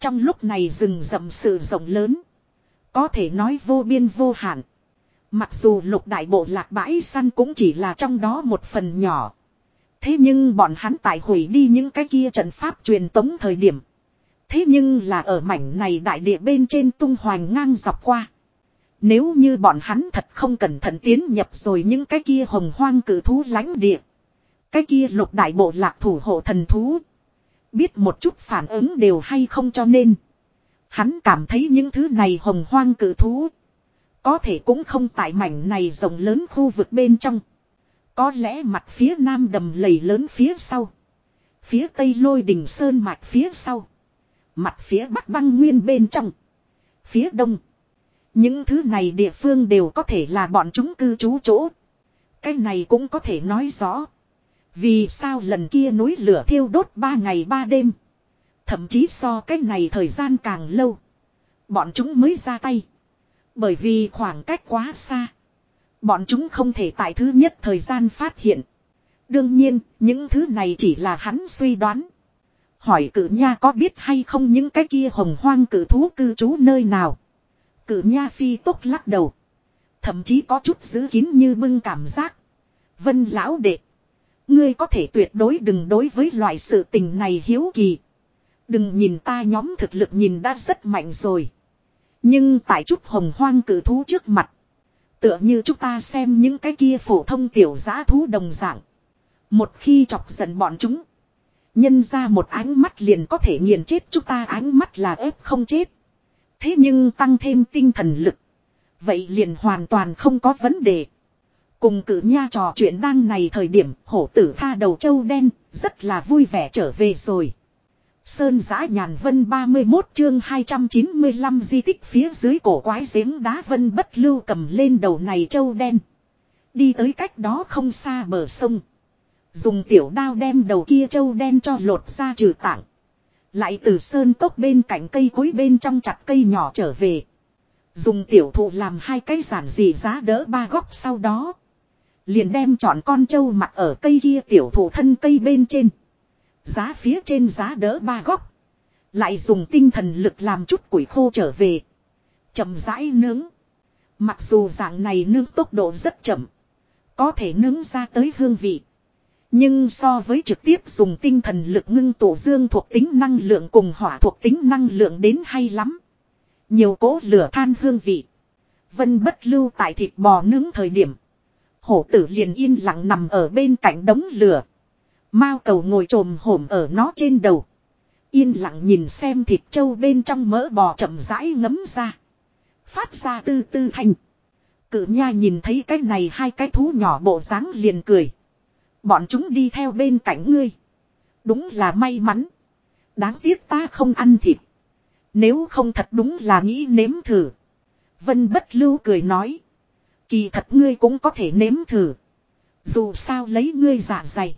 A: Trong lúc này rừng rậm sự rộng lớn. Có thể nói vô biên vô hạn. Mặc dù lục đại bộ lạc bãi săn cũng chỉ là trong đó một phần nhỏ. Thế nhưng bọn hắn tại hủy đi những cái kia trận pháp truyền tống thời điểm. Thế nhưng là ở mảnh này đại địa bên trên tung hoành ngang dọc qua. Nếu như bọn hắn thật không cẩn thận tiến nhập rồi những cái kia hồng hoang cử thú lãnh địa. Cái kia lục đại bộ lạc thủ hộ thần thú. Biết một chút phản ứng đều hay không cho nên. Hắn cảm thấy những thứ này hồng hoang cử thú. Có thể cũng không tại mảnh này rộng lớn khu vực bên trong. Có lẽ mặt phía nam đầm lầy lớn phía sau. Phía tây lôi đỉnh sơn mạch phía sau. Mặt phía bắc băng nguyên bên trong. Phía đông. Những thứ này địa phương đều có thể là bọn chúng cư trú chỗ. Cái này cũng có thể nói rõ. Vì sao lần kia núi lửa thiêu đốt ba ngày ba đêm. Thậm chí so cái này thời gian càng lâu. Bọn chúng mới ra tay. Bởi vì khoảng cách quá xa. Bọn chúng không thể tại thứ nhất thời gian phát hiện. Đương nhiên, những thứ này chỉ là hắn suy đoán. Hỏi cử nha có biết hay không những cái kia hồng hoang cử thú cư trú nơi nào. Cử nha phi tốt lắc đầu. Thậm chí có chút giữ kín như bưng cảm giác. Vân lão đệ. Ngươi có thể tuyệt đối đừng đối với loại sự tình này hiếu kỳ. Đừng nhìn ta nhóm thực lực nhìn đã rất mạnh rồi. Nhưng tại chút hồng hoang cử thú trước mặt. Tựa như chúng ta xem những cái kia phổ thông tiểu giã thú đồng dạng. Một khi chọc giận bọn chúng. Nhân ra một ánh mắt liền có thể nghiền chết chúng ta ánh mắt là ép không chết. Thế nhưng tăng thêm tinh thần lực. Vậy liền hoàn toàn không có vấn đề. Cùng cử nha trò chuyện đang này thời điểm hổ tử tha đầu châu đen, rất là vui vẻ trở về rồi. Sơn giã nhàn vân 31 chương 295 di tích phía dưới cổ quái giếng đá vân bất lưu cầm lên đầu này châu đen. Đi tới cách đó không xa bờ sông. Dùng tiểu đao đem đầu kia trâu đen cho lột ra trừ tảng. Lại từ sơn cốc bên cạnh cây cối bên trong chặt cây nhỏ trở về. Dùng tiểu thụ làm hai cây giản dị giá đỡ ba góc sau đó. Liền đem chọn con trâu mặt ở cây kia tiểu thụ thân cây bên trên. Giá phía trên giá đỡ ba góc. Lại dùng tinh thần lực làm chút củi khô trở về. chậm rãi nướng. Mặc dù dạng này nướng tốc độ rất chậm. Có thể nướng ra tới hương vị. Nhưng so với trực tiếp dùng tinh thần lực ngưng tổ dương thuộc tính năng lượng cùng hỏa thuộc tính năng lượng đến hay lắm. Nhiều cỗ lửa than hương vị. Vân bất lưu tại thịt bò nướng thời điểm. Hổ tử liền yên lặng nằm ở bên cạnh đống lửa. Mao cầu ngồi trồm hổm ở nó trên đầu. Yên lặng nhìn xem thịt trâu bên trong mỡ bò chậm rãi ngấm ra. Phát ra tư tư thanh. Cự nha nhìn thấy cái này hai cái thú nhỏ bộ dáng liền cười. Bọn chúng đi theo bên cạnh ngươi. Đúng là may mắn. Đáng tiếc ta không ăn thịt. Nếu không thật đúng là nghĩ nếm thử. Vân bất lưu cười nói. Kỳ thật ngươi cũng có thể nếm thử. Dù sao lấy ngươi dạ dày.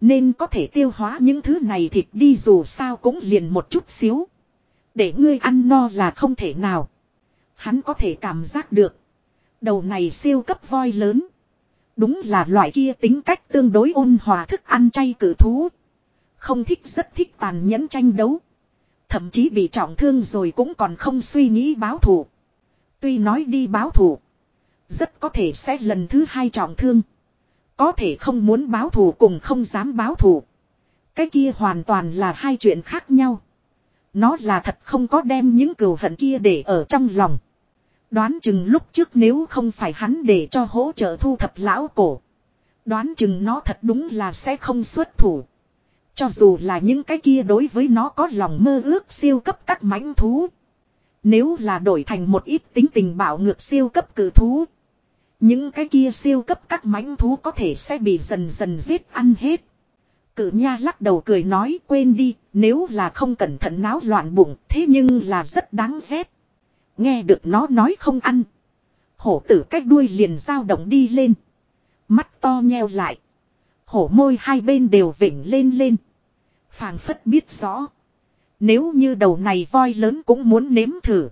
A: Nên có thể tiêu hóa những thứ này thịt đi dù sao cũng liền một chút xíu. Để ngươi ăn no là không thể nào. Hắn có thể cảm giác được. Đầu này siêu cấp voi lớn. Đúng là loại kia tính cách tương đối ôn hòa thức ăn chay cử thú. Không thích rất thích tàn nhẫn tranh đấu. Thậm chí bị trọng thương rồi cũng còn không suy nghĩ báo thù. Tuy nói đi báo thù. Rất có thể sẽ lần thứ hai trọng thương. Có thể không muốn báo thù cùng không dám báo thù. Cái kia hoàn toàn là hai chuyện khác nhau. Nó là thật không có đem những cừu hận kia để ở trong lòng. Đoán chừng lúc trước nếu không phải hắn để cho hỗ trợ thu thập lão cổ. Đoán chừng nó thật đúng là sẽ không xuất thủ. Cho dù là những cái kia đối với nó có lòng mơ ước siêu cấp các mãnh thú. Nếu là đổi thành một ít tính tình bảo ngược siêu cấp cử thú. Những cái kia siêu cấp các mãnh thú có thể sẽ bị dần dần giết ăn hết. Cử nha lắc đầu cười nói quên đi, nếu là không cẩn thận náo loạn bụng, thế nhưng là rất đáng ghét. Nghe được nó nói không ăn. Hổ tử cách đuôi liền dao động đi lên. Mắt to nheo lại. Hổ môi hai bên đều vỉnh lên lên. phảng phất biết rõ. Nếu như đầu này voi lớn cũng muốn nếm thử.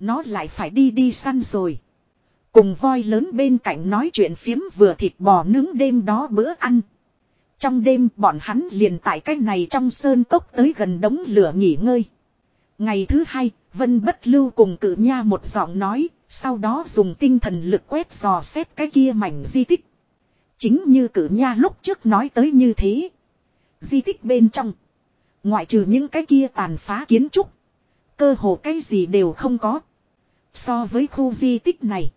A: Nó lại phải đi đi săn rồi. Cùng voi lớn bên cạnh nói chuyện phiếm vừa thịt bò nướng đêm đó bữa ăn. Trong đêm bọn hắn liền tại cách này trong sơn cốc tới gần đống lửa nghỉ ngơi. Ngày thứ hai, Vân Bất Lưu cùng cử nha một giọng nói, sau đó dùng tinh thần lực quét dò xét cái kia mảnh di tích. Chính như cử nha lúc trước nói tới như thế. Di tích bên trong. Ngoại trừ những cái kia tàn phá kiến trúc. Cơ hồ cái gì đều không có. So với khu di tích này.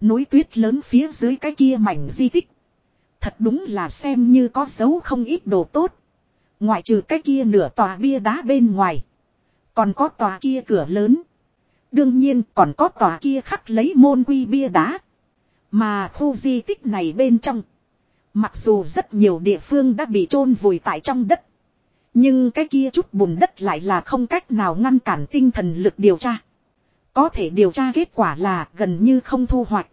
A: Núi tuyết lớn phía dưới cái kia mảnh di tích. Thật đúng là xem như có dấu không ít đồ tốt. Ngoại trừ cái kia nửa tòa bia đá bên ngoài. Còn có tòa kia cửa lớn. Đương nhiên còn có tòa kia khắc lấy môn quy bia đá. Mà khu di tích này bên trong. Mặc dù rất nhiều địa phương đã bị chôn vùi tại trong đất. Nhưng cái kia chút bùn đất lại là không cách nào ngăn cản tinh thần lực điều tra. Có thể điều tra kết quả là gần như không thu hoạch.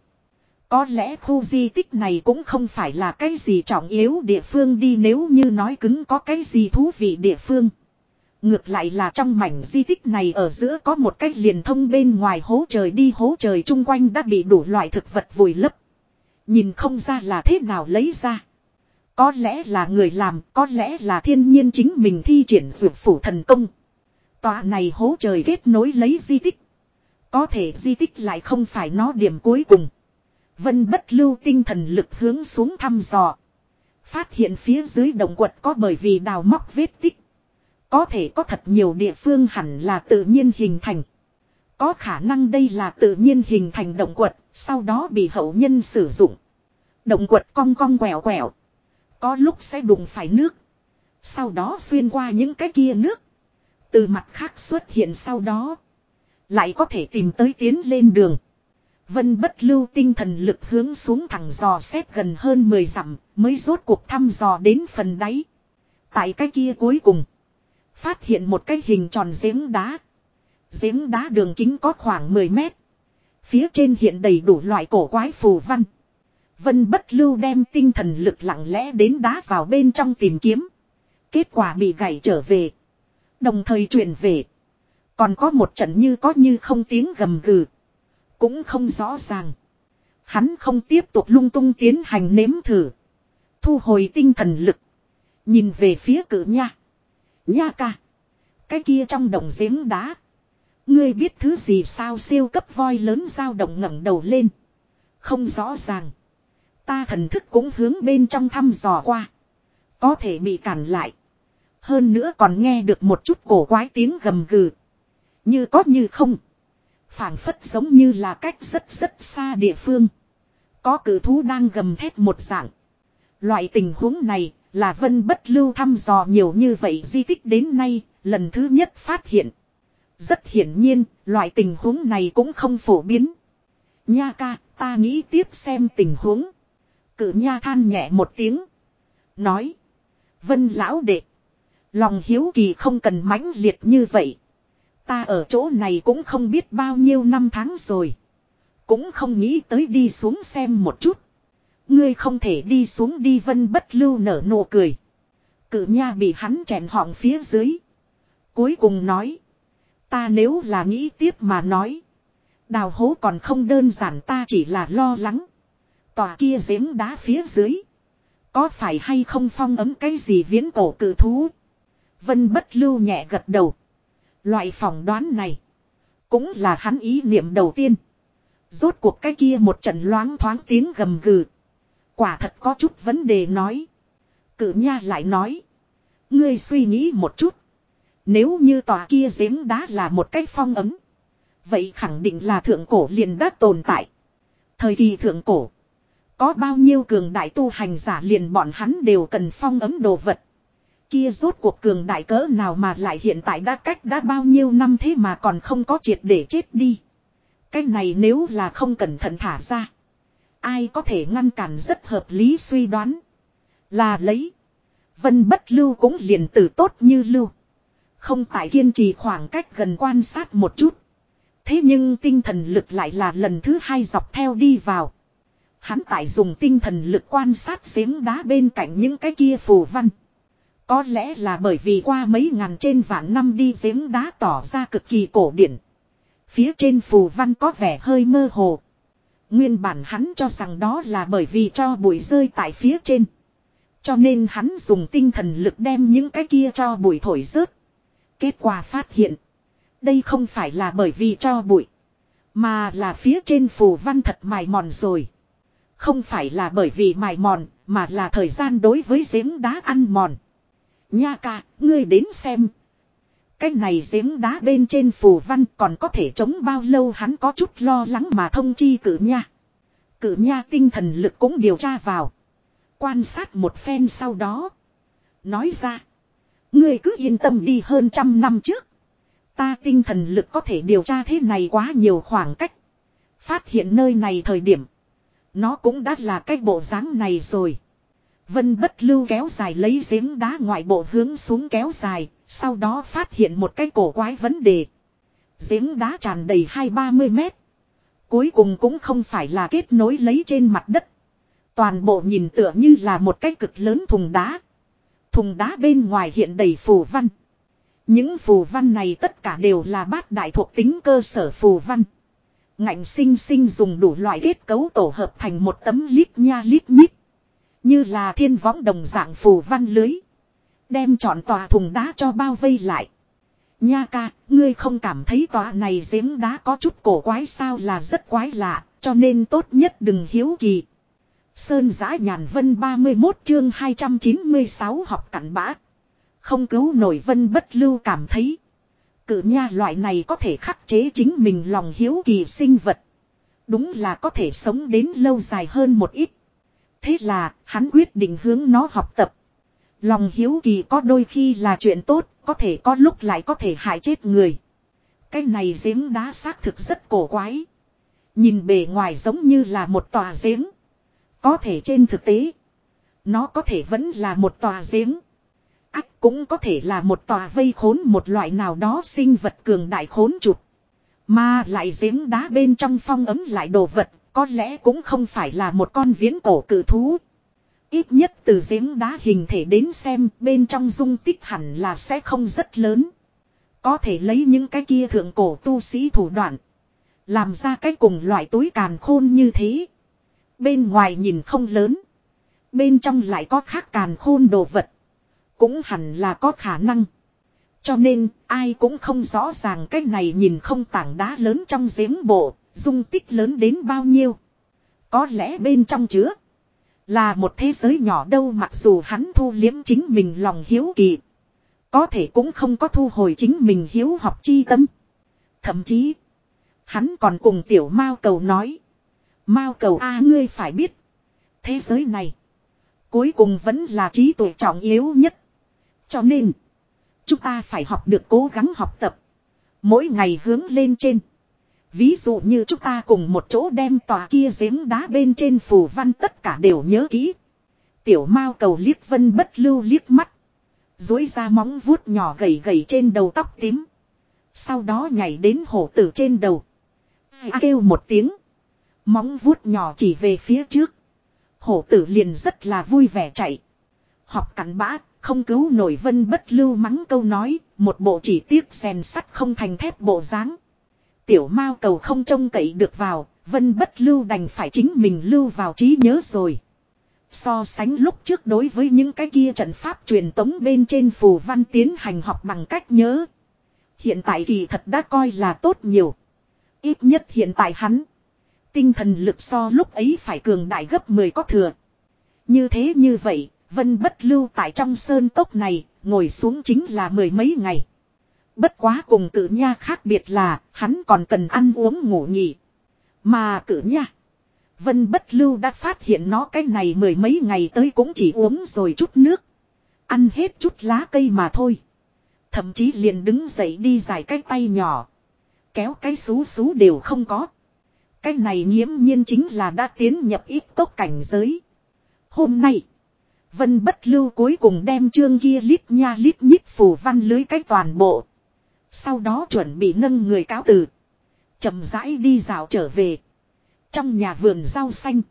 A: Có lẽ khu di tích này cũng không phải là cái gì trọng yếu địa phương đi nếu như nói cứng có cái gì thú vị địa phương. Ngược lại là trong mảnh di tích này ở giữa có một cách liền thông bên ngoài hố trời đi hố trời chung quanh đã bị đủ loại thực vật vùi lấp. Nhìn không ra là thế nào lấy ra. Có lẽ là người làm, có lẽ là thiên nhiên chính mình thi triển dược phủ thần công. Tòa này hố trời kết nối lấy di tích. Có thể di tích lại không phải nó điểm cuối cùng. Vân bất lưu tinh thần lực hướng xuống thăm dò. Phát hiện phía dưới động quật có bởi vì đào móc vết tích. Có thể có thật nhiều địa phương hẳn là tự nhiên hình thành. Có khả năng đây là tự nhiên hình thành động quật, sau đó bị hậu nhân sử dụng. Động quật cong cong quẹo quẹo. Có lúc sẽ đụng phải nước. Sau đó xuyên qua những cái kia nước. Từ mặt khác xuất hiện sau đó. Lại có thể tìm tới tiến lên đường. Vân bất lưu tinh thần lực hướng xuống thẳng dò xét gần hơn 10 dặm mới rốt cuộc thăm dò đến phần đáy. Tại cái kia cuối cùng. Phát hiện một cái hình tròn giếng đá. Giếng đá đường kính có khoảng 10 mét. Phía trên hiện đầy đủ loại cổ quái phù văn. Vân bất lưu đem tinh thần lực lặng lẽ đến đá vào bên trong tìm kiếm. Kết quả bị gãy trở về. Đồng thời truyền về. Còn có một trận như có như không tiếng gầm gừ. Cũng không rõ ràng. Hắn không tiếp tục lung tung tiến hành nếm thử. Thu hồi tinh thần lực. Nhìn về phía cử nha. Nha ca. Cái kia trong đồng giếng đá. Ngươi biết thứ gì sao siêu cấp voi lớn dao động ngẩng đầu lên. Không rõ ràng. Ta thần thức cũng hướng bên trong thăm dò qua. Có thể bị cản lại. Hơn nữa còn nghe được một chút cổ quái tiếng gầm gừ. Như có như không. phảng phất giống như là cách rất rất xa địa phương. Có cử thú đang gầm thét một dạng. Loại tình huống này là vân bất lưu thăm dò nhiều như vậy di tích đến nay, lần thứ nhất phát hiện. Rất hiển nhiên, loại tình huống này cũng không phổ biến. Nha ca, ta nghĩ tiếp xem tình huống. Cử nha than nhẹ một tiếng. Nói. Vân lão đệ. Lòng hiếu kỳ không cần mãnh liệt như vậy. Ta ở chỗ này cũng không biết bao nhiêu năm tháng rồi. Cũng không nghĩ tới đi xuống xem một chút. Ngươi không thể đi xuống đi vân bất lưu nở nụ cười. Cự nha bị hắn chèn họng phía dưới. Cuối cùng nói. Ta nếu là nghĩ tiếp mà nói. Đào hố còn không đơn giản ta chỉ là lo lắng. Tòa kia giếng đá phía dưới. Có phải hay không phong ấm cái gì viễn cổ cự thú? Vân bất lưu nhẹ gật đầu. Loại phỏng đoán này. Cũng là hắn ý niệm đầu tiên. Rốt cuộc cái kia một trận loáng thoáng tiếng gầm gừ. Quả thật có chút vấn đề nói. Cử nha lại nói. Ngươi suy nghĩ một chút. Nếu như tòa kia giếng đá là một cái phong ấm. Vậy khẳng định là thượng cổ liền đã tồn tại. Thời kỳ thượng cổ. Có bao nhiêu cường đại tu hành giả liền bọn hắn đều cần phong ấm đồ vật. Kia rốt cuộc cường đại cỡ nào mà lại hiện tại đã cách đã bao nhiêu năm thế mà còn không có triệt để chết đi. Cái này nếu là không cẩn thận thả ra. Ai có thể ngăn cản rất hợp lý suy đoán. Là lấy. Vân bất lưu cũng liền từ tốt như lưu. Không tại kiên trì khoảng cách gần quan sát một chút. Thế nhưng tinh thần lực lại là lần thứ hai dọc theo đi vào. Hắn tại dùng tinh thần lực quan sát giếng đá bên cạnh những cái kia phù văn. Có lẽ là bởi vì qua mấy ngàn trên vạn năm đi giếng đá tỏ ra cực kỳ cổ điển. Phía trên phù văn có vẻ hơi mơ hồ. Nguyên bản hắn cho rằng đó là bởi vì cho bụi rơi tại phía trên. Cho nên hắn dùng tinh thần lực đem những cái kia cho bụi thổi rớt. Kết quả phát hiện. Đây không phải là bởi vì cho bụi. Mà là phía trên phù văn thật mài mòn rồi. Không phải là bởi vì mài mòn, mà là thời gian đối với giếng đá ăn mòn. Nha ca, ngươi đến xem. Cái này giếng đá bên trên phù văn còn có thể chống bao lâu hắn có chút lo lắng mà thông chi cử nha. Cử nha tinh thần lực cũng điều tra vào. Quan sát một phen sau đó. Nói ra. Ngươi cứ yên tâm đi hơn trăm năm trước. Ta tinh thần lực có thể điều tra thế này quá nhiều khoảng cách. Phát hiện nơi này thời điểm. Nó cũng đã là cái bộ dáng này rồi. Vân bất lưu kéo dài lấy giếng đá ngoại bộ hướng xuống kéo dài. Sau đó phát hiện một cái cổ quái vấn đề. Giếng đá tràn đầy hai ba mươi mét. Cuối cùng cũng không phải là kết nối lấy trên mặt đất. Toàn bộ nhìn tựa như là một cái cực lớn thùng đá. Thùng đá bên ngoài hiện đầy phù văn. Những phù văn này tất cả đều là bát đại thuộc tính cơ sở phù văn. Ngạnh sinh sinh dùng đủ loại kết cấu tổ hợp thành một tấm lít nha lít nhít. Như là thiên võng đồng dạng phù văn lưới. Đem trọn tòa thùng đá cho bao vây lại. Nha ca, ngươi không cảm thấy tòa này giếng đá có chút cổ quái sao là rất quái lạ, cho nên tốt nhất đừng hiếu kỳ. Sơn giã nhàn vân 31 chương 296 học cặn bã. Không cứu nổi vân bất lưu cảm thấy. Cự nha loại này có thể khắc chế chính mình lòng hiếu kỳ sinh vật. Đúng là có thể sống đến lâu dài hơn một ít. Thế là, hắn quyết định hướng nó học tập. Lòng hiếu kỳ có đôi khi là chuyện tốt, có thể có lúc lại có thể hại chết người. Cái này giếng đá xác thực rất cổ quái. Nhìn bề ngoài giống như là một tòa giếng. Có thể trên thực tế, nó có thể vẫn là một tòa giếng. Ách cũng có thể là một tòa vây khốn một loại nào đó sinh vật cường đại khốn trục. Mà lại giếng đá bên trong phong ấm lại đồ vật, có lẽ cũng không phải là một con viễn cổ cử thú. Ít nhất từ giếng đá hình thể đến xem, bên trong dung tích hẳn là sẽ không rất lớn. Có thể lấy những cái kia thượng cổ tu sĩ thủ đoạn. Làm ra cái cùng loại túi càn khôn như thế. Bên ngoài nhìn không lớn. Bên trong lại có khác càn khôn đồ vật. Cũng hẳn là có khả năng. Cho nên, ai cũng không rõ ràng cái này nhìn không tảng đá lớn trong giếng bộ. Dung tích lớn đến bao nhiêu. Có lẽ bên trong chứa. Là một thế giới nhỏ đâu mặc dù hắn thu liếm chính mình lòng hiếu kỳ. Có thể cũng không có thu hồi chính mình hiếu học chi tâm. Thậm chí. Hắn còn cùng tiểu mao cầu nói. Mao cầu a, ngươi phải biết. Thế giới này. Cuối cùng vẫn là trí tuệ trọng yếu nhất. Cho nên. Chúng ta phải học được cố gắng học tập. Mỗi ngày hướng lên trên. Ví dụ như chúng ta cùng một chỗ đem tòa kia giếng đá bên trên phù văn tất cả đều nhớ kỹ. Tiểu mao cầu liếc vân bất lưu liếc mắt. Dối ra móng vuốt nhỏ gầy gầy trên đầu tóc tím. Sau đó nhảy đến hổ tử trên đầu. À, kêu một tiếng. Móng vuốt nhỏ chỉ về phía trước. Hổ tử liền rất là vui vẻ chạy. Học cắn bã, không cứu nổi vân bất lưu mắng câu nói, một bộ chỉ tiếc xèn sắt không thành thép bộ dáng. Tiểu mao cầu không trông cậy được vào, vân bất lưu đành phải chính mình lưu vào trí nhớ rồi. So sánh lúc trước đối với những cái kia trận pháp truyền tống bên trên phù văn tiến hành học bằng cách nhớ. Hiện tại kỳ thật đã coi là tốt nhiều. Ít nhất hiện tại hắn. Tinh thần lực so lúc ấy phải cường đại gấp 10 có thừa. Như thế như vậy, Vân bất lưu tại trong sơn cốc này, ngồi xuống chính là mười mấy ngày. Bất quá cùng cử nha khác biệt là, hắn còn cần ăn uống ngủ nghỉ. Mà cử nha. Vân bất lưu đã phát hiện nó cái này mười mấy ngày tới cũng chỉ uống rồi chút nước. Ăn hết chút lá cây mà thôi. Thậm chí liền đứng dậy đi dài cái tay nhỏ. Kéo cái xú xú đều không có. Cái này nghiễm nhiên chính là đã tiến nhập ít cốc cảnh giới. Hôm nay. Vân bất lưu cuối cùng đem chương kia lít nha lít nhít phủ văn lưới cái toàn bộ. Sau đó chuẩn bị nâng người cáo từ. chậm rãi đi dạo trở về. Trong nhà vườn rau xanh.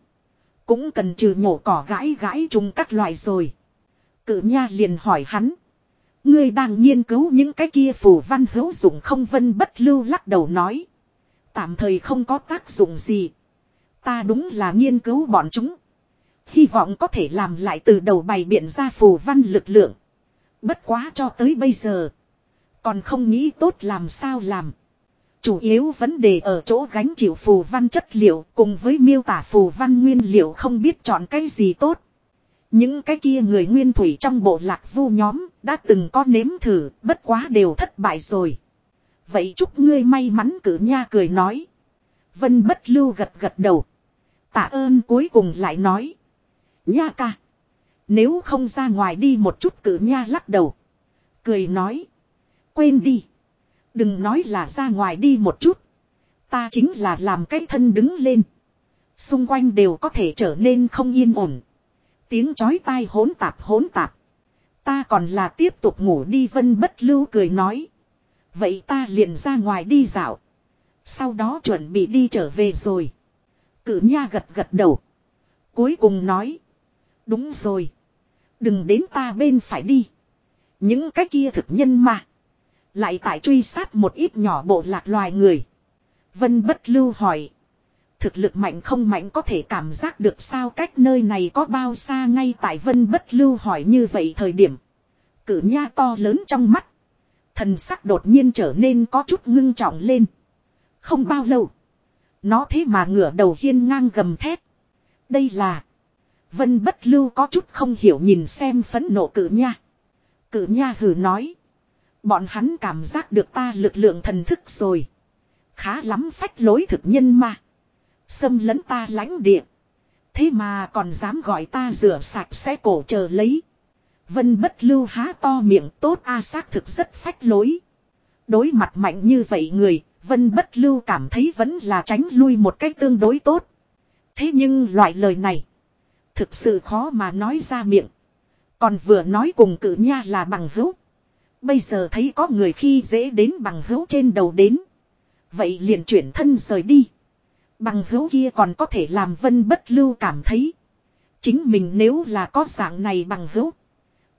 A: Cũng cần trừ nhổ cỏ gãi gãi trùng các loại rồi. Cự nha liền hỏi hắn. Ngươi đang nghiên cứu những cái kia phù văn hữu dụng không vân bất lưu lắc đầu nói. Tạm thời không có tác dụng gì. Ta đúng là nghiên cứu bọn chúng. Hy vọng có thể làm lại từ đầu bày biện ra phù văn lực lượng. Bất quá cho tới bây giờ. Còn không nghĩ tốt làm sao làm. Chủ yếu vấn đề ở chỗ gánh chịu phù văn chất liệu cùng với miêu tả phù văn nguyên liệu không biết chọn cái gì tốt. Những cái kia người nguyên thủy trong bộ lạc vu nhóm đã từng có nếm thử, bất quá đều thất bại rồi. Vậy chúc ngươi may mắn cử nha cười nói. Vân bất lưu gật gật đầu. Tạ ơn cuối cùng lại nói. Nha ca. Nếu không ra ngoài đi một chút cử nha lắc đầu. Cười nói. Quên đi. Đừng nói là ra ngoài đi một chút. Ta chính là làm cái thân đứng lên. Xung quanh đều có thể trở nên không yên ổn. Tiếng chói tai hỗn tạp hỗn tạp. Ta còn là tiếp tục ngủ đi, vân bất lưu cười nói. Vậy ta liền ra ngoài đi dạo. Sau đó chuẩn bị đi trở về rồi. Cử nha gật gật đầu. Cuối cùng nói. Đúng rồi. Đừng đến ta bên phải đi. Những cái kia thực nhân mà. Lại tại truy sát một ít nhỏ bộ lạc loài người. Vân bất lưu hỏi. Thực lực mạnh không mạnh có thể cảm giác được sao cách nơi này có bao xa ngay tại vân bất lưu hỏi như vậy thời điểm. Cử nha to lớn trong mắt. Thần sắc đột nhiên trở nên có chút ngưng trọng lên. Không bao lâu. Nó thế mà ngửa đầu hiên ngang gầm thét. Đây là. Vân bất lưu có chút không hiểu nhìn xem phấn nộ cử nha. Cử nha hử nói. Bọn hắn cảm giác được ta lực lượng thần thức rồi. Khá lắm phách lối thực nhân mà. Xâm lấn ta lãnh địa. Thế mà còn dám gọi ta rửa sạch sẽ cổ chờ lấy. Vân bất lưu há to miệng tốt a xác thực rất phách lối. Đối mặt mạnh như vậy người, Vân bất lưu cảm thấy vẫn là tránh lui một cách tương đối tốt. Thế nhưng loại lời này, thực sự khó mà nói ra miệng. Còn vừa nói cùng cử nha là bằng hữu. Bây giờ thấy có người khi dễ đến bằng hữu trên đầu đến. Vậy liền chuyển thân rời đi. Bằng hữu kia còn có thể làm vân bất lưu cảm thấy. Chính mình nếu là có dạng này bằng hữu.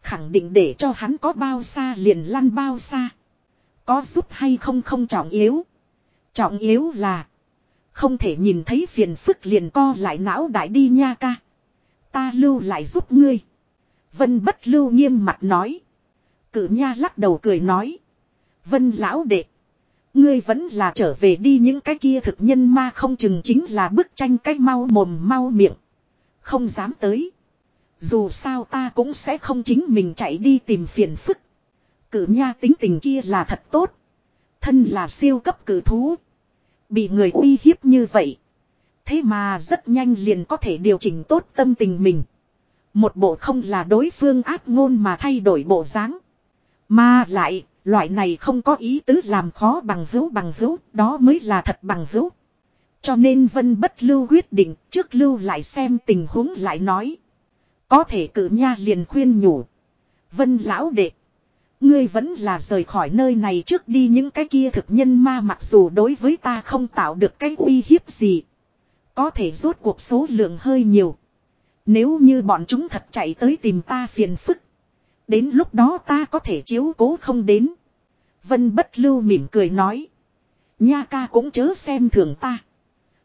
A: Khẳng định để cho hắn có bao xa liền lăn bao xa. Có giúp hay không không trọng yếu. Trọng yếu là. Không thể nhìn thấy phiền phức liền co lại não đại đi nha ca. Ta lưu lại giúp ngươi. Vân bất lưu nghiêm mặt nói. Cử nha lắc đầu cười nói. Vân lão đệ. Ngươi vẫn là trở về đi những cái kia thực nhân ma không chừng chính là bức tranh cách mau mồm mau miệng. Không dám tới. Dù sao ta cũng sẽ không chính mình chạy đi tìm phiền phức. Cử nha tính tình kia là thật tốt. Thân là siêu cấp cử thú. Bị người uy hiếp như vậy. Thế mà rất nhanh liền có thể điều chỉnh tốt tâm tình mình. Một bộ không là đối phương áp ngôn mà thay đổi bộ dáng. Mà lại, loại này không có ý tứ làm khó bằng hữu bằng hữu, đó mới là thật bằng hữu. Cho nên Vân bất lưu quyết định, trước lưu lại xem tình huống lại nói. Có thể cử nha liền khuyên nhủ. Vân lão đệ. Ngươi vẫn là rời khỏi nơi này trước đi những cái kia thực nhân ma mặc dù đối với ta không tạo được cái uy hiếp gì. Có thể rốt cuộc số lượng hơi nhiều. Nếu như bọn chúng thật chạy tới tìm ta phiền phức. Đến lúc đó ta có thể chiếu cố không đến. Vân bất lưu mỉm cười nói. Nha ca cũng chớ xem thường ta.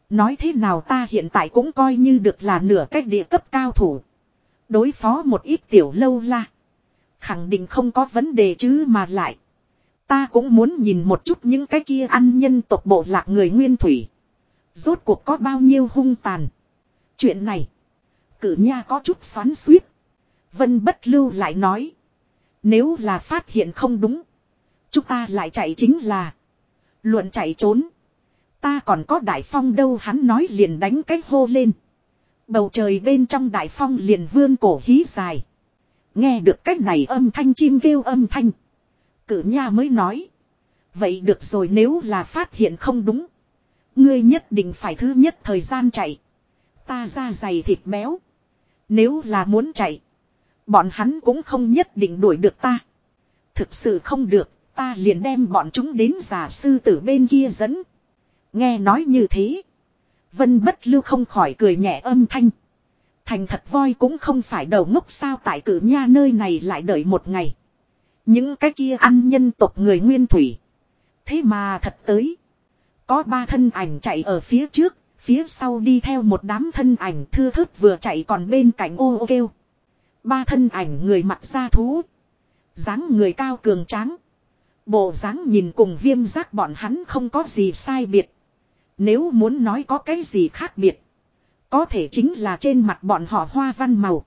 A: Nói thế nào ta hiện tại cũng coi như được là nửa cách địa cấp cao thủ. Đối phó một ít tiểu lâu la. Khẳng định không có vấn đề chứ mà lại. Ta cũng muốn nhìn một chút những cái kia ăn nhân tộc bộ lạc người nguyên thủy. Rốt cuộc có bao nhiêu hung tàn. Chuyện này. Cử nha có chút xoắn suýt. Vân bất lưu lại nói. Nếu là phát hiện không đúng. Chúng ta lại chạy chính là. Luận chạy trốn. Ta còn có đại phong đâu, hắn nói liền đánh cách hô lên. Bầu trời bên trong đại phong liền vươn cổ hí dài. Nghe được cách này âm thanh chim kêu âm thanh. Cử nha mới nói. Vậy được rồi, nếu là phát hiện không đúng. Ngươi nhất định phải thứ nhất thời gian chạy. Ta ra dày thịt béo. Nếu là muốn chạy. Bọn hắn cũng không nhất định đuổi được ta. Thực sự không được. Ta liền đem bọn chúng đến giả sư tử bên kia dẫn. Nghe nói như thế. Vân bất lưu không khỏi cười nhẹ âm thanh. Thành thật voi cũng không phải đầu ngốc sao tại cử nha nơi này lại đợi một ngày. Những cái kia ăn nhân tộc người nguyên thủy. Thế mà thật tới. Có ba thân ảnh chạy ở phía trước, phía sau đi theo một đám thân ảnh thưa thớt vừa chạy còn bên cạnh ô ô kêu. Ba thân ảnh người mặt da thú. dáng người cao cường tráng. Bộ dáng nhìn cùng viêm giác bọn hắn không có gì sai biệt. Nếu muốn nói có cái gì khác biệt. Có thể chính là trên mặt bọn họ hoa văn màu.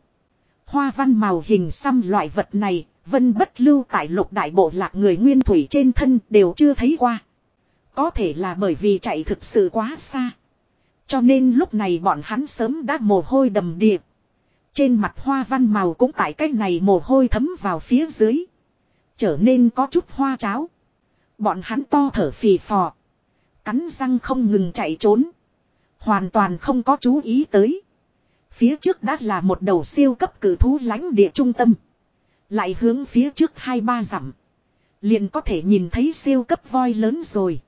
A: Hoa văn màu hình xăm loại vật này, vân bất lưu tại lục đại bộ lạc người nguyên thủy trên thân đều chưa thấy qua. Có thể là bởi vì chạy thực sự quá xa. Cho nên lúc này bọn hắn sớm đã mồ hôi đầm điệp. Trên mặt hoa văn màu cũng tại cách này mồ hôi thấm vào phía dưới. Trở nên có chút hoa cháo. Bọn hắn to thở phì phò. Cắn răng không ngừng chạy trốn. Hoàn toàn không có chú ý tới. Phía trước đã là một đầu siêu cấp cử thú lãnh địa trung tâm. Lại hướng phía trước hai ba dặm. Liền có thể nhìn thấy siêu cấp voi lớn rồi.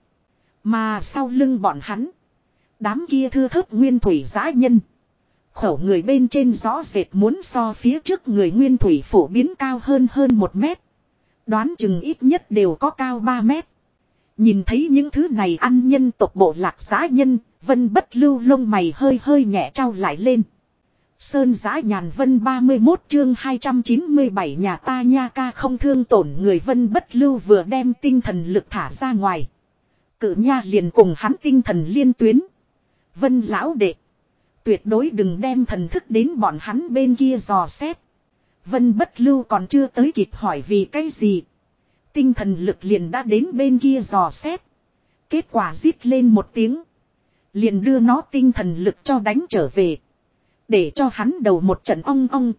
A: Mà sau lưng bọn hắn. Đám kia thưa thớt nguyên thủy giã nhân. Khẩu người bên trên rõ rệt muốn so phía trước người nguyên thủy phổ biến cao hơn hơn một mét. Đoán chừng ít nhất đều có cao 3 mét. Nhìn thấy những thứ này ăn nhân tộc bộ lạc xã nhân, vân bất lưu lông mày hơi hơi nhẹ trao lại lên. Sơn giã nhàn vân 31 chương 297 nhà ta nha ca không thương tổn người vân bất lưu vừa đem tinh thần lực thả ra ngoài. Cự nha liền cùng hắn tinh thần liên tuyến. Vân lão đệ. Tuyệt đối đừng đem thần thức đến bọn hắn bên kia dò xét. Vân bất lưu còn chưa tới kịp hỏi vì cái gì. Tinh thần lực liền đã đến bên kia dò xét. Kết quả rít lên một tiếng. Liền đưa nó tinh thần lực cho đánh trở về. Để cho hắn đầu một trận ong ong.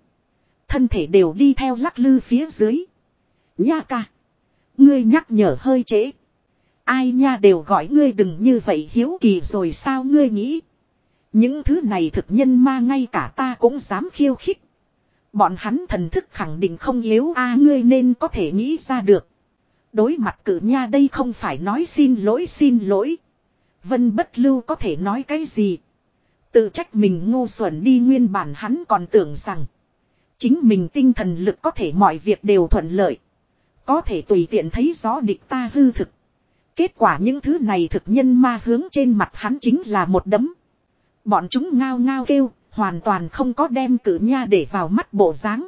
A: Thân thể đều đi theo lắc lư phía dưới. Nha ca. Ngươi nhắc nhở hơi trễ. Ai nha đều gọi ngươi đừng như vậy hiếu kỳ rồi sao ngươi nghĩ. Những thứ này thực nhân ma ngay cả ta cũng dám khiêu khích. Bọn hắn thần thức khẳng định không yếu a, ngươi nên có thể nghĩ ra được. Đối mặt cử nha đây không phải nói xin lỗi xin lỗi. Vân bất lưu có thể nói cái gì. Tự trách mình ngu xuẩn đi, nguyên bản hắn còn tưởng rằng. Chính mình tinh thần lực có thể mọi việc đều thuận lợi. Có thể tùy tiện thấy rõ địch ta hư thực. Kết quả những thứ này thực nhân ma hướng trên mặt hắn chính là một đấm. Bọn chúng ngao ngao kêu, hoàn toàn không có đem cử nha để vào mắt bộ dáng.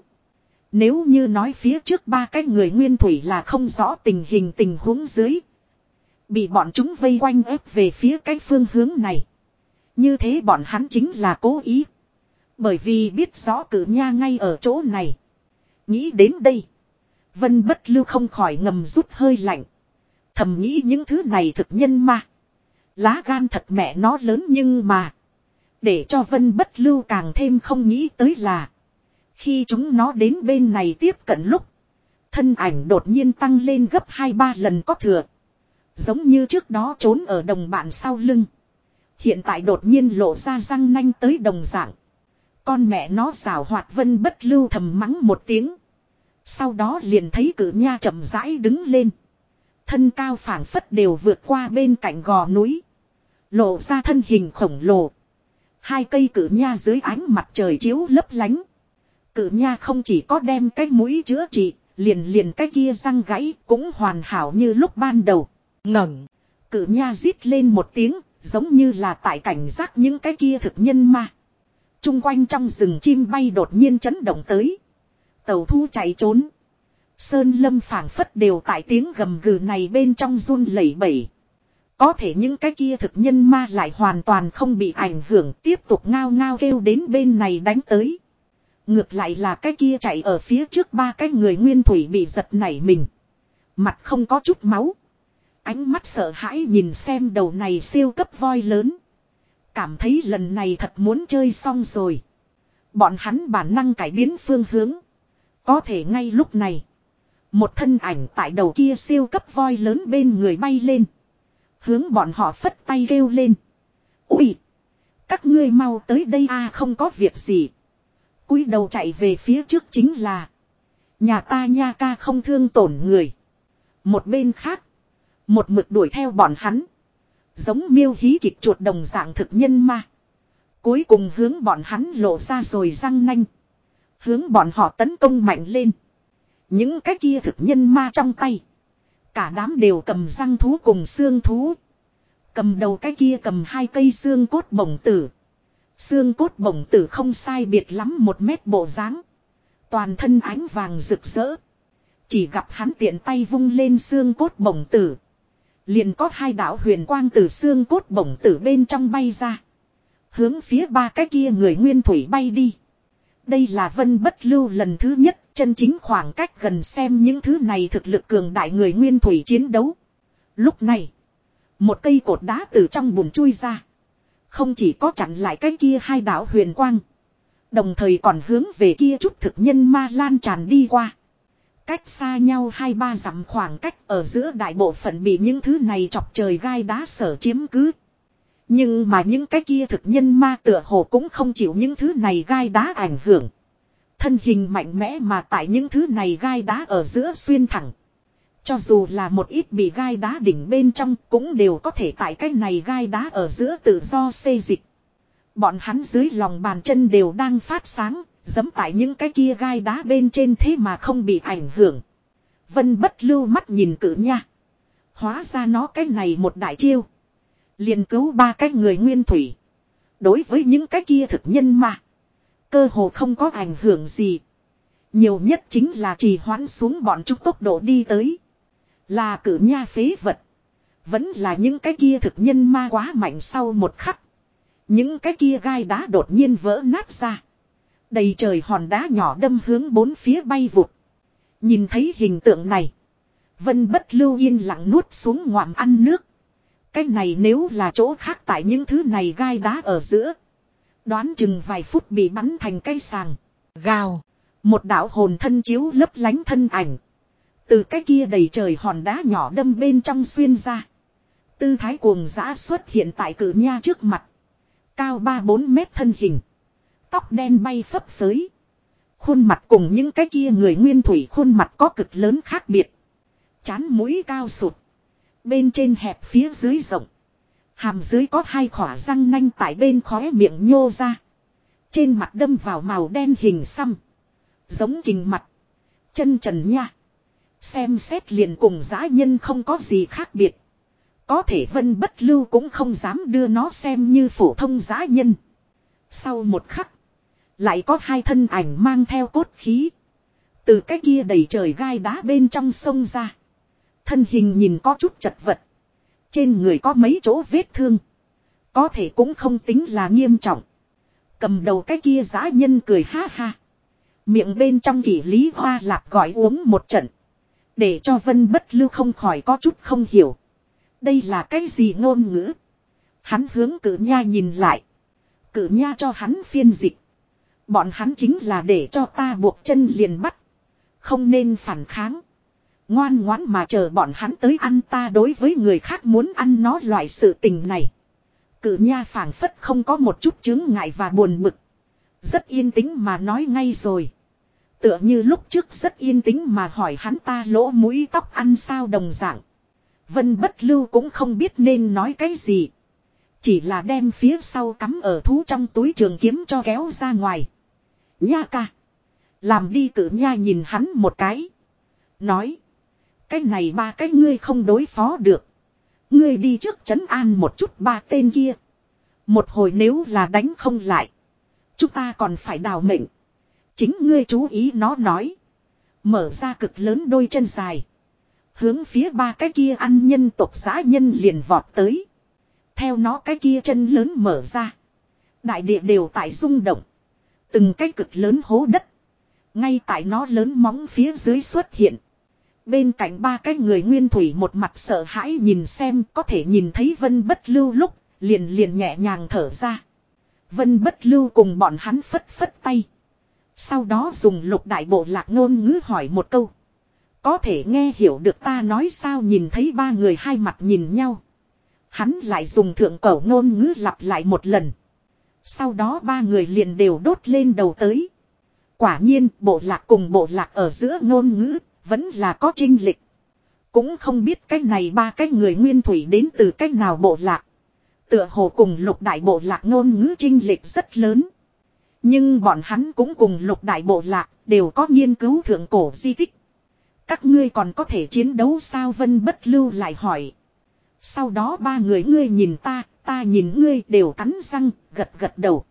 A: Nếu như nói phía trước ba cái người nguyên thủy là không rõ tình hình tình huống dưới. Bị bọn chúng vây quanh ép về phía cái phương hướng này. Như thế bọn hắn chính là cố ý. Bởi vì biết rõ cử nha ngay ở chỗ này. Nghĩ đến đây. Vân bất lưu không khỏi ngầm rút hơi lạnh. Thầm nghĩ những thứ này thực nhân mà. Lá gan thật mẹ nó lớn nhưng mà. Để cho vân bất lưu càng thêm không nghĩ tới là. Khi chúng nó đến bên này tiếp cận lúc. Thân ảnh đột nhiên tăng lên gấp 2-3 lần có thừa. Giống như trước đó trốn ở đồng bạn sau lưng. Hiện tại đột nhiên lộ ra răng nanh tới đồng dạng. Con mẹ nó xảo hoạt vân bất lưu thầm mắng một tiếng. Sau đó liền thấy cử nha chậm rãi đứng lên. Thân cao phảng phất đều vượt qua bên cạnh gò núi. Lộ ra thân hình khổng lồ. Hai cây cử nha dưới ánh mặt trời chiếu lấp lánh. Cử nha không chỉ có đem cái mũi chữa trị, liền liền cái kia răng gãy cũng hoàn hảo như lúc ban đầu. Ngẩng, cử nha rít lên một tiếng, giống như là tại cảnh giác những cái kia thực nhân ma. Trung quanh trong rừng chim bay đột nhiên chấn động tới. Tàu thu chạy trốn. Sơn lâm phảng phất đều tại tiếng gầm gừ này bên trong run lẩy bẩy. Có thể những cái kia thực nhân ma lại hoàn toàn không bị ảnh hưởng tiếp tục ngao ngao kêu đến bên này đánh tới. Ngược lại là cái kia chạy ở phía trước ba cái người nguyên thủy bị giật nảy mình. Mặt không có chút máu. Ánh mắt sợ hãi nhìn xem đầu này siêu cấp voi lớn. Cảm thấy lần này thật muốn chơi xong rồi. Bọn hắn bản năng cải biến phương hướng. Có thể ngay lúc này. Một thân ảnh tại đầu kia siêu cấp voi lớn bên người bay lên. Hướng bọn họ phất tay kêu lên. Ui! Các ngươi mau tới đây a, không có việc gì. cúi đầu chạy về phía trước chính là. Nhà ta nha ca không thương tổn người. Một bên khác. Một mực đuổi theo bọn hắn. Giống miêu hí kịch chuột đồng dạng thực nhân ma. Cuối cùng hướng bọn hắn lộ ra rồi răng nanh. Hướng bọn họ tấn công mạnh lên. Những cái kia thực nhân ma trong tay. Cả đám đều cầm răng thú cùng xương thú. Cầm đầu cái kia cầm hai cây xương cốt bổng tử. Xương cốt bổng tử không sai biệt lắm một mét bộ dáng Toàn thân ánh vàng rực rỡ. Chỉ gặp hắn tiện tay vung lên xương cốt bổng tử. Liền có hai đạo huyền quang từ xương cốt bổng tử bên trong bay ra. Hướng phía ba cái kia người nguyên thủy bay đi. Đây là vân bất lưu lần thứ nhất chân chính khoảng cách gần xem những thứ này thực lực cường đại người nguyên thủy chiến đấu. Lúc này, một cây cột đá từ trong bùn chui ra. Không chỉ có chặn lại cái kia hai đạo huyền quang. Đồng thời còn hướng về kia chút thực nhân ma lan tràn đi qua. Cách xa nhau hai ba dặm khoảng cách ở giữa đại bộ phận bị những thứ này chọc trời gai đá sở chiếm cứ. Nhưng mà những cái kia thực nhân ma tựa hồ cũng không chịu những thứ này gai đá ảnh hưởng. Thân hình mạnh mẽ mà tại những thứ này gai đá ở giữa xuyên thẳng. Cho dù là một ít bị gai đá đỉnh bên trong cũng đều có thể tại cái này gai đá ở giữa tự do xê dịch. Bọn hắn dưới lòng bàn chân đều đang phát sáng, Dấm tại những cái kia gai đá bên trên thế mà không bị ảnh hưởng. Vân bất lưu mắt nhìn cử nha. Hóa ra nó cái này một đại chiêu. liền cứu ba cái người nguyên thủy. Đối với những cái kia thực nhân mà. Cơ hồ không có ảnh hưởng gì. Nhiều nhất chính là trì hoãn xuống bọn chúng tốc độ đi tới. Là cử nha phế vật. Vẫn là những cái kia thực nhân ma quá mạnh sau một khắc. Những cái kia gai đá đột nhiên vỡ nát ra. Đầy trời hòn đá nhỏ đâm hướng bốn phía bay vụt. Nhìn thấy hình tượng này. Vân bất lưu yên lặng nuốt xuống ngoạm ăn nước. Cái này nếu là chỗ khác tại những thứ này gai đá ở giữa. Đoán chừng vài phút bị bắn thành cây sàng. Gào. Một đạo hồn thân chiếu lấp lánh thân ảnh. Từ cái kia đầy trời hòn đá nhỏ đâm bên trong xuyên ra. Tư thái cuồng dã xuất hiện tại cử nha trước mặt. Cao 3-4 mét thân hình. Tóc đen bay phấp phới. Khuôn mặt cùng những cái kia người nguyên thủy khuôn mặt có cực lớn khác biệt. Chán mũi cao sụt. Bên trên hẹp phía dưới rộng. Hàm dưới có hai khỏa răng nanh tại bên khóe miệng nhô ra. Trên mặt đâm vào màu đen hình xăm. Giống kình mặt. Chân trần nha. Xem xét liền cùng giã nhân không có gì khác biệt. Có thể vân bất lưu cũng không dám đưa nó xem như phổ thông giã nhân. Sau một khắc. Lại có hai thân ảnh mang theo cốt khí. Từ cái kia đầy trời gai đá bên trong sông ra. Thân hình nhìn có chút chật vật. Trên người có mấy chỗ vết thương. Có thể cũng không tính là nghiêm trọng. Cầm đầu cái kia giã nhân cười ha ha. Miệng bên trong kỷ lý hoa lạp gọi uống một trận. Để cho vân bất lưu không khỏi có chút không hiểu. Đây là cái gì ngôn ngữ. Hắn hướng cử nha nhìn lại. Cử nha cho hắn phiên dịch. Bọn hắn chính là để cho ta buộc chân liền bắt. Không nên phản kháng. Ngoan ngoãn mà chờ bọn hắn tới ăn ta đối với người khác muốn ăn nó loại sự tình này. Cử nha phảng phất không có một chút chứng ngại và buồn bực. Rất yên tĩnh mà nói ngay rồi. Tựa như lúc trước rất yên tĩnh mà hỏi hắn ta lỗ mũi tóc ăn sao đồng dạng. Vân bất lưu cũng không biết nên nói cái gì. Chỉ là đem phía sau cắm ở thú trong túi trường kiếm cho kéo ra ngoài. Nha ca. Làm đi cử nha nhìn hắn một cái. Nói. Cái này ba cái ngươi không đối phó được. Ngươi đi trước trấn an một chút ba tên kia. Một hồi nếu là đánh không lại. Chúng ta còn phải đào mệnh. Chính ngươi chú ý nó nói. Mở ra cực lớn đôi chân dài. Hướng phía ba cái kia ăn nhân tộc xã nhân liền vọt tới. Theo nó cái kia chân lớn mở ra. Đại địa đều tại rung động. Từng cái cực lớn hố đất. Ngay tại nó lớn móng phía dưới xuất hiện. Bên cạnh ba cái người nguyên thủy một mặt sợ hãi nhìn xem, có thể nhìn thấy vân bất lưu lúc, liền liền nhẹ nhàng thở ra. Vân bất lưu cùng bọn hắn phất phất tay. Sau đó dùng lục đại bộ lạc ngôn ngữ hỏi một câu. Có thể nghe hiểu được ta nói sao nhìn thấy ba người hai mặt nhìn nhau. Hắn lại dùng thượng cổ ngôn ngữ lặp lại một lần. Sau đó ba người liền đều đốt lên đầu tới. Quả nhiên, bộ lạc cùng bộ lạc ở giữa ngôn ngữ vẫn là có trinh lịch. Cũng không biết cái này ba cái người nguyên thủy đến từ cách nào bộ lạc. Tựa hồ cùng lục đại bộ lạc ngôn ngữ trinh lịch rất lớn. Nhưng bọn hắn cũng cùng lục đại bộ lạc đều có nghiên cứu thượng cổ di tích. Các ngươi còn có thể chiến đấu sao Vân Bất Lưu lại hỏi. Sau đó ba người ngươi nhìn ta, ta nhìn ngươi đều cắn răng, gật gật đầu.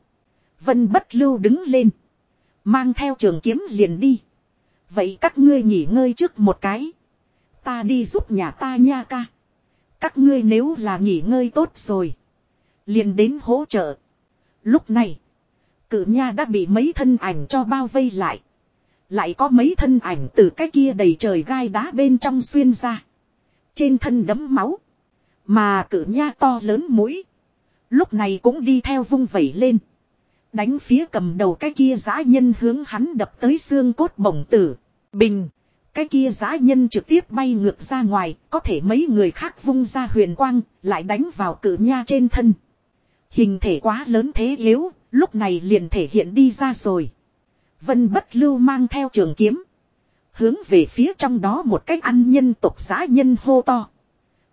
A: Vân Bất Lưu đứng lên. Mang theo trường kiếm liền đi. Vậy các ngươi nghỉ ngơi trước một cái. Ta đi giúp nhà ta nha ca. Các ngươi nếu là nghỉ ngơi tốt rồi. Liền đến hỗ trợ. Lúc này. Cử nha đã bị mấy thân ảnh cho bao vây lại. Lại có mấy thân ảnh từ cái kia đầy trời gai đá bên trong xuyên ra. Trên thân đấm máu. Mà cử nha to lớn mũi. Lúc này cũng đi theo vung vẩy lên. Đánh phía cầm đầu cái kia giã nhân hướng hắn đập tới xương cốt bổng tử. Bình. Cái kia giã nhân trực tiếp bay ngược ra ngoài. Có thể mấy người khác vung ra huyền quang. Lại đánh vào cử nha trên thân. Hình thể quá lớn thế yếu. Lúc này liền thể hiện đi ra rồi. Vân bất lưu mang theo trường kiếm. Hướng về phía trong đó một cách ăn nhân tộc giã nhân hô to.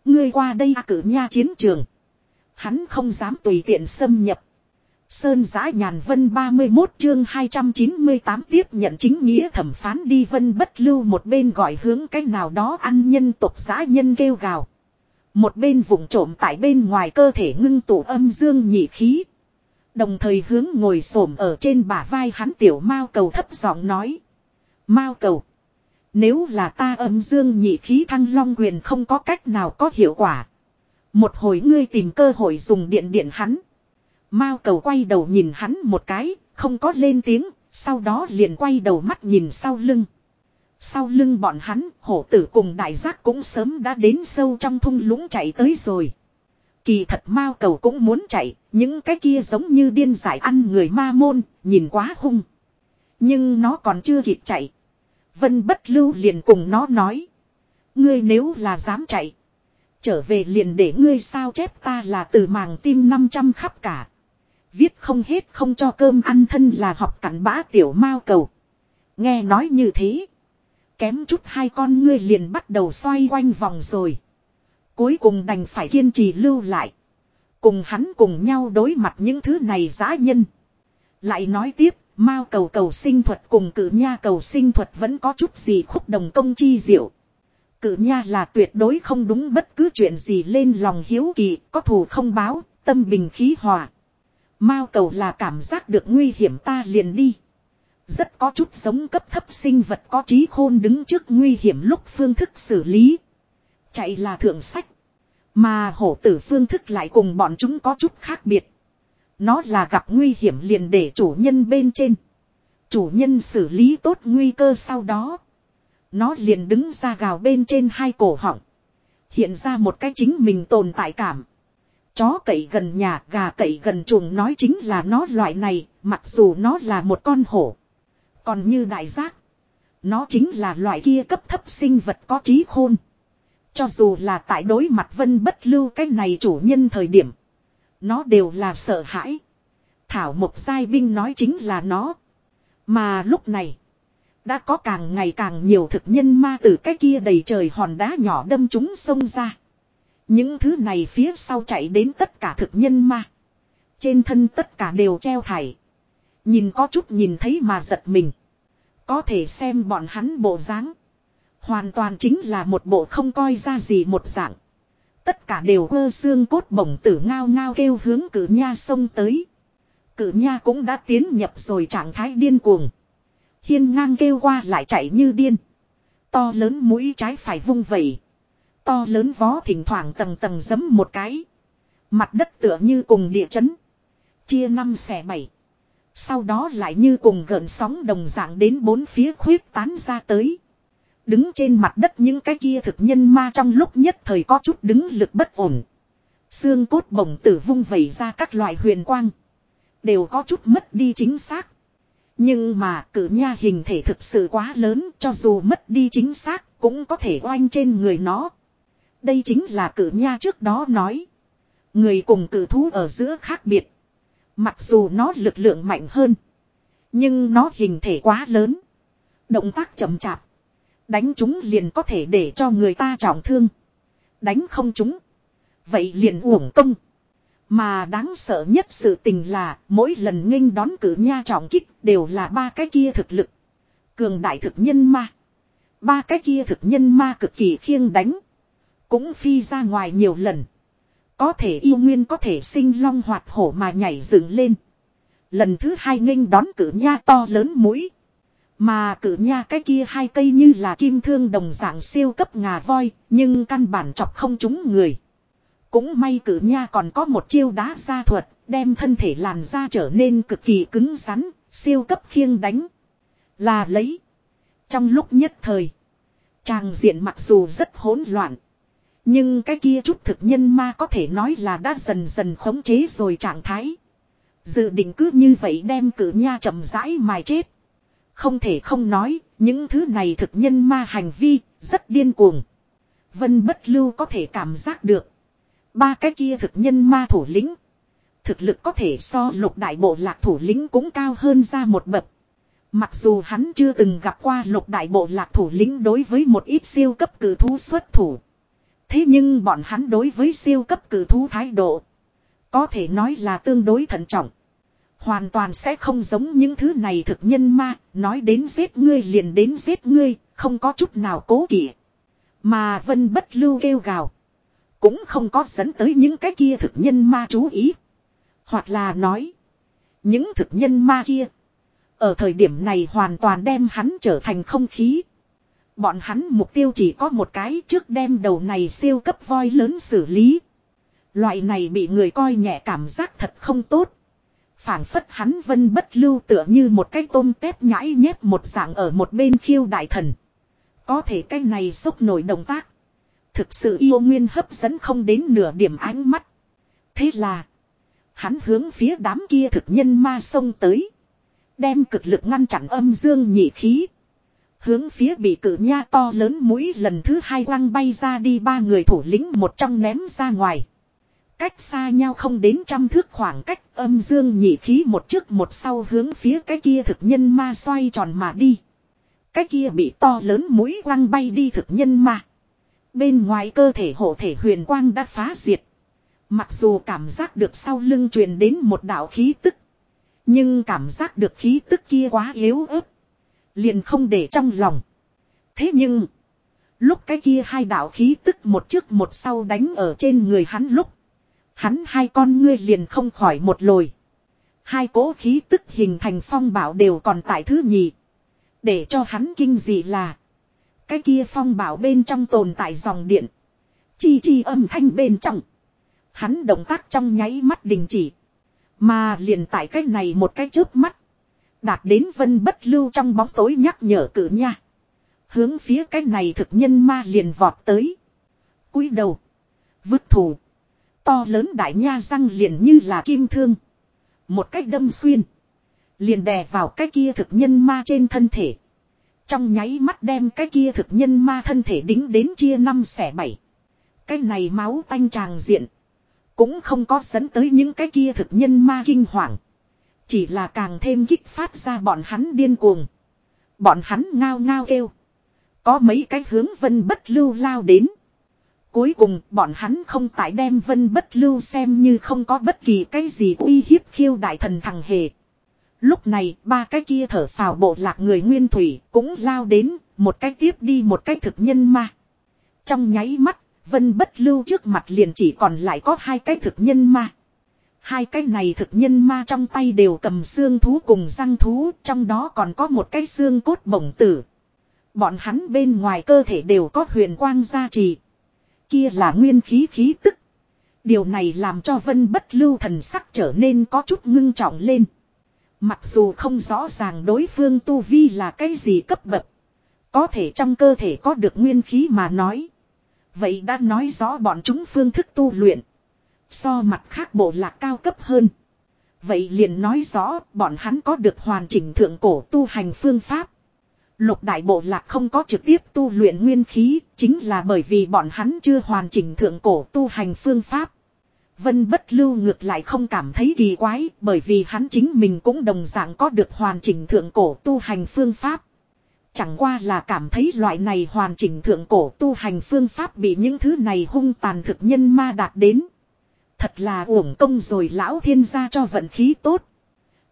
A: Ngươi qua đây cử nha chiến trường. Hắn không dám tùy tiện xâm nhập. Sơn giã nhàn vân 31 chương 298 tiếp nhận chính nghĩa thẩm phán đi vân bất lưu một bên gọi hướng cách nào đó ăn nhân tộc giã nhân kêu gào. Một bên vùng trộm tại bên ngoài cơ thể ngưng tụ âm dương nhị khí. Đồng thời hướng ngồi xổm ở trên bả vai hắn tiểu mao cầu thấp giọng nói. Mao cầu. Nếu là ta âm dương nhị khí thăng long quyền không có cách nào có hiệu quả. Một hồi ngươi tìm cơ hội dùng điện điện hắn. Mao cầu quay đầu nhìn hắn một cái, không có lên tiếng, sau đó liền quay đầu mắt nhìn sau lưng. Sau lưng bọn hắn, hổ tử cùng đại giác cũng sớm đã đến sâu trong thung lũng chạy tới rồi. Kỳ thật mao cầu cũng muốn chạy, những cái kia giống như điên giải ăn người ma môn, nhìn quá hung. Nhưng nó còn chưa kịp chạy. Vân bất lưu liền cùng nó nói. Ngươi nếu là dám chạy. Trở về liền để ngươi sao chép ta là từ màng tim 500 khắp cả. Viết không hết không cho cơm ăn thân là học cặn bã tiểu mao cầu. Nghe nói như thế. Kém chút hai con ngươi liền bắt đầu xoay quanh vòng rồi. Cuối cùng đành phải kiên trì lưu lại. Cùng hắn cùng nhau đối mặt những thứ này giá nhân. Lại nói tiếp, Mao cầu cầu sinh thuật cùng cử nha cầu sinh thuật vẫn có chút gì khúc đồng công chi diệu. Cử nha là tuyệt đối không đúng bất cứ chuyện gì lên lòng hiếu kỳ, có thù không báo, tâm bình khí hòa. Mao cầu là cảm giác được nguy hiểm ta liền đi. Rất có chút giống cấp thấp sinh vật có trí khôn đứng trước nguy hiểm lúc phương thức xử lý. Chạy là thượng sách. Mà hổ tử phương thức lại cùng bọn chúng có chút khác biệt. Nó là gặp nguy hiểm liền để chủ nhân bên trên. Chủ nhân xử lý tốt nguy cơ sau đó. Nó liền đứng ra gào bên trên hai cổ họng. Hiện ra một cái chính mình tồn tại cảm. Chó cậy gần nhà, gà cậy gần chuồng nói chính là nó loại này, mặc dù nó là một con hổ. Còn như đại giác, nó chính là loại kia cấp thấp sinh vật có trí khôn. Cho dù là tại đối mặt vân bất lưu cái này chủ nhân thời điểm. Nó đều là sợ hãi. Thảo Mộc Giai Binh nói chính là nó. Mà lúc này. Đã có càng ngày càng nhiều thực nhân ma từ cái kia đầy trời hòn đá nhỏ đâm chúng sông ra. Những thứ này phía sau chạy đến tất cả thực nhân ma. Trên thân tất cả đều treo thải. Nhìn có chút nhìn thấy mà giật mình. Có thể xem bọn hắn bộ dáng Hoàn toàn chính là một bộ không coi ra gì một dạng. Tất cả đều ơ xương cốt bổng tử ngao ngao kêu hướng cử nha sông tới. Cử nha cũng đã tiến nhập rồi trạng thái điên cuồng. Hiên ngang kêu qua lại chạy như điên. To lớn mũi trái phải vung vẩy. To lớn vó thỉnh thoảng tầng tầng giấm một cái. Mặt đất tựa như cùng địa chấn. Chia năm xẻ bảy. Sau đó lại như cùng gợn sóng đồng dạng đến bốn phía khuyết tán ra tới. Đứng trên mặt đất những cái kia thực nhân ma trong lúc nhất thời có chút đứng lực bất ổn. Xương cốt bổng tử vung vẩy ra các loại huyền quang. Đều có chút mất đi chính xác. Nhưng mà cử nha hình thể thực sự quá lớn cho dù mất đi chính xác cũng có thể oanh trên người nó. Đây chính là cử nha trước đó nói. Người cùng cử thú ở giữa khác biệt. Mặc dù nó lực lượng mạnh hơn. Nhưng nó hình thể quá lớn. Động tác chậm chạp. Đánh chúng liền có thể để cho người ta trọng thương. Đánh không chúng. Vậy liền uổng công. Mà đáng sợ nhất sự tình là mỗi lần nghênh đón cử nha trọng kích đều là ba cái kia thực lực. Cường đại thực nhân ma. Ba cái kia thực nhân ma cực kỳ khiêng đánh. Cũng phi ra ngoài nhiều lần. Có thể yêu nguyên có thể sinh long hoạt hổ mà nhảy dựng lên. Lần thứ hai nghênh đón cử nha to lớn mũi. Mà cử nha cái kia hai cây như là kim thương đồng dạng siêu cấp ngà voi, nhưng căn bản chọc không trúng người. Cũng may cử nha còn có một chiêu đá gia thuật, đem thân thể làn da trở nên cực kỳ cứng rắn, siêu cấp khiêng đánh. Là lấy. Trong lúc nhất thời, tràng diện mặc dù rất hỗn loạn. Nhưng cái kia chút thực nhân ma có thể nói là đã dần dần khống chế rồi trạng thái. Dự định cứ như vậy đem cử nha chậm rãi mài chết. Không thể không nói, những thứ này thực nhân ma hành vi, rất điên cuồng. Vân bất lưu có thể cảm giác được. Ba cái kia thực nhân ma thủ lĩnh. Thực lực có thể so lục đại bộ lạc thủ lĩnh cũng cao hơn ra một bậc. Mặc dù hắn chưa từng gặp qua lục đại bộ lạc thủ lĩnh đối với một ít siêu cấp cử thú xuất thủ. Thế nhưng bọn hắn đối với siêu cấp cử thú thái độ. Có thể nói là tương đối thận trọng. Hoàn toàn sẽ không giống những thứ này thực nhân ma, nói đến giết ngươi liền đến giết ngươi, không có chút nào cố kỵ. Mà vân bất lưu kêu gào. Cũng không có dẫn tới những cái kia thực nhân ma chú ý. Hoặc là nói. Những thực nhân ma kia. Ở thời điểm này hoàn toàn đem hắn trở thành không khí. Bọn hắn mục tiêu chỉ có một cái trước đem đầu này siêu cấp voi lớn xử lý. Loại này bị người coi nhẹ cảm giác thật không tốt phảng phất hắn vân bất lưu tựa như một cái tôm tép nhãi nhép một dạng ở một bên khiêu đại thần. Có thể cái này sốc nổi động tác. Thực sự yêu nguyên hấp dẫn không đến nửa điểm ánh mắt. Thế là. Hắn hướng phía đám kia thực nhân ma sông tới. Đem cực lực ngăn chặn âm dương nhị khí. Hướng phía bị cử nha to lớn mũi lần thứ hai quăng bay ra đi ba người thủ lĩnh một trong ném ra ngoài. Cách xa nhau không đến trăm thước khoảng cách âm dương nhị khí một trước một sau hướng phía cái kia thực nhân ma xoay tròn mà đi. Cái kia bị to lớn mũi quăng bay đi thực nhân ma. Bên ngoài cơ thể hộ thể huyền quang đã phá diệt. Mặc dù cảm giác được sau lưng truyền đến một đạo khí tức. Nhưng cảm giác được khí tức kia quá yếu ớt. Liền không để trong lòng. Thế nhưng. Lúc cái kia hai đạo khí tức một trước một sau đánh ở trên người hắn lúc. Hắn hai con ngươi liền không khỏi một lồi. Hai cỗ khí tức hình thành phong bảo đều còn tại thứ nhì. Để cho hắn kinh dị là. Cái kia phong bảo bên trong tồn tại dòng điện. Chi chi âm thanh bên trong. Hắn động tác trong nháy mắt đình chỉ. Mà liền tại cái này một cái chớp mắt. Đạt đến vân bất lưu trong bóng tối nhắc nhở cử nha. Hướng phía cái này thực nhân ma liền vọt tới. cúi đầu. Vứt thủ. To lớn đại nha răng liền như là kim thương. Một cách đâm xuyên. Liền đè vào cái kia thực nhân ma trên thân thể. Trong nháy mắt đem cái kia thực nhân ma thân thể đính đến chia năm xẻ bảy. Cái này máu tanh tràng diện. Cũng không có dẫn tới những cái kia thực nhân ma kinh hoàng. Chỉ là càng thêm kích phát ra bọn hắn điên cuồng. Bọn hắn ngao ngao kêu. Có mấy cái hướng vân bất lưu lao đến. Cuối cùng, bọn hắn không tại đem vân bất lưu xem như không có bất kỳ cái gì uy hiếp khiêu đại thần thằng hề. Lúc này, ba cái kia thở phào bộ lạc người nguyên thủy cũng lao đến, một cái tiếp đi một cái thực nhân ma. Trong nháy mắt, vân bất lưu trước mặt liền chỉ còn lại có hai cái thực nhân ma. Hai cái này thực nhân ma trong tay đều cầm xương thú cùng răng thú, trong đó còn có một cái xương cốt bổng tử. Bọn hắn bên ngoài cơ thể đều có huyền quang gia trì kia là nguyên khí khí tức. Điều này làm cho vân bất lưu thần sắc trở nên có chút ngưng trọng lên. Mặc dù không rõ ràng đối phương tu vi là cái gì cấp bậc. Có thể trong cơ thể có được nguyên khí mà nói. Vậy đã nói rõ bọn chúng phương thức tu luyện. So mặt khác bộ lạc cao cấp hơn. Vậy liền nói rõ bọn hắn có được hoàn chỉnh thượng cổ tu hành phương pháp. Lục đại bộ lạc không có trực tiếp tu luyện nguyên khí, chính là bởi vì bọn hắn chưa hoàn chỉnh thượng cổ tu hành phương pháp. Vân bất lưu ngược lại không cảm thấy kỳ quái, bởi vì hắn chính mình cũng đồng dạng có được hoàn chỉnh thượng cổ tu hành phương pháp. Chẳng qua là cảm thấy loại này hoàn chỉnh thượng cổ tu hành phương pháp bị những thứ này hung tàn thực nhân ma đạt đến. Thật là uổng công rồi lão thiên gia cho vận khí tốt.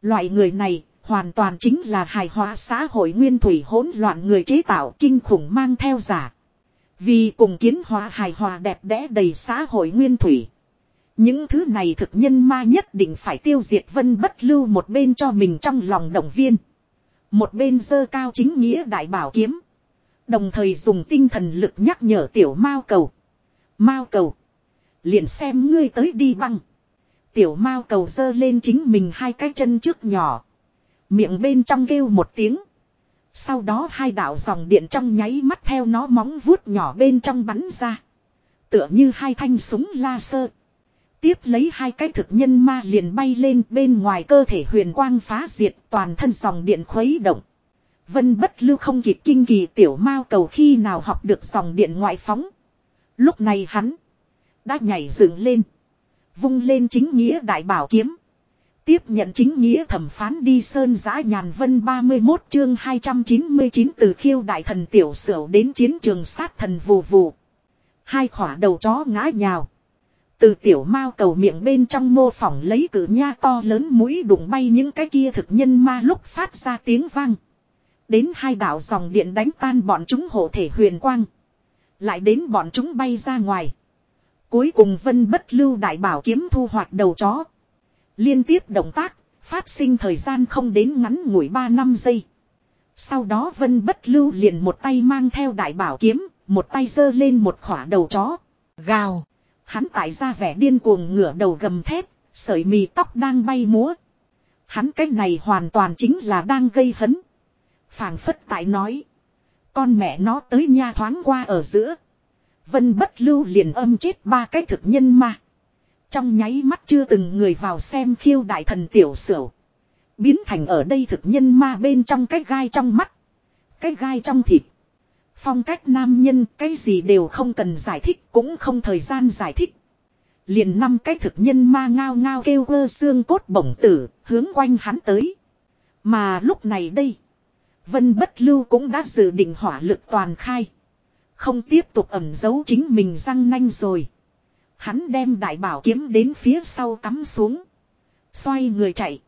A: Loại người này hoàn toàn chính là hài hòa xã hội nguyên thủy hỗn loạn người chế tạo kinh khủng mang theo giả. Vì cùng kiến hóa hài hòa đẹp đẽ đầy xã hội nguyên thủy. Những thứ này thực nhân ma nhất định phải tiêu diệt vân bất lưu một bên cho mình trong lòng động viên. Một bên dơ cao chính nghĩa đại bảo kiếm. Đồng thời dùng tinh thần lực nhắc nhở tiểu mao cầu. Mao cầu. Liền xem ngươi tới đi băng. Tiểu mao cầu dơ lên chính mình hai cái chân trước nhỏ. Miệng bên trong kêu một tiếng. Sau đó hai đạo dòng điện trong nháy mắt theo nó móng vuốt nhỏ bên trong bắn ra. Tựa như hai thanh súng laser. Tiếp lấy hai cái thực nhân ma liền bay lên bên ngoài cơ thể huyền quang phá diệt toàn thân dòng điện khuấy động. Vân bất lưu không kịp kinh kỳ tiểu mao cầu khi nào học được dòng điện ngoại phóng. Lúc này hắn đã nhảy dựng lên. Vung lên chính nghĩa đại bảo kiếm. Tiếp nhận chính nghĩa thẩm phán đi sơn giã nhàn vân 31 chương 299 từ khiêu đại thần tiểu sửu đến chiến trường sát thần vù vù. Hai khỏa đầu chó ngã nhào. Từ tiểu mao cầu miệng bên trong mô phỏng lấy cử nha to lớn mũi đụng bay những cái kia thực nhân ma lúc phát ra tiếng vang. Đến hai đảo dòng điện đánh tan bọn chúng hộ thể huyền quang. Lại đến bọn chúng bay ra ngoài. Cuối cùng vân bất lưu đại bảo kiếm thu hoạch đầu chó. Liên tiếp động tác, phát sinh thời gian không đến ngắn ngủi 3 năm giây. Sau đó vân bất lưu liền một tay mang theo đại bảo kiếm, một tay giơ lên một khỏa đầu chó. Gào. Hắn tại ra vẻ điên cuồng ngửa đầu gầm thép, sợi mì tóc đang bay múa. Hắn cái này hoàn toàn chính là đang gây hấn. phảng phất tại nói. Con mẹ nó tới nha thoáng qua ở giữa. Vân bất lưu liền âm chết ba cái thực nhân ma, Trong nháy mắt chưa từng người vào xem khiêu đại thần tiểu sửu. Biến thành ở đây thực nhân ma bên trong cái gai trong mắt. Cái gai trong thịt. Phong cách nam nhân cái gì đều không cần giải thích cũng không thời gian giải thích. Liền năm cái thực nhân ma ngao ngao kêu ơ xương cốt bổng tử hướng quanh hắn tới. Mà lúc này đây. Vân bất lưu cũng đã dự định hỏa lực toàn khai. Không tiếp tục ẩn giấu chính mình răng nanh rồi. Hắn đem đại bảo kiếm đến phía sau cắm xuống. Xoay người chạy.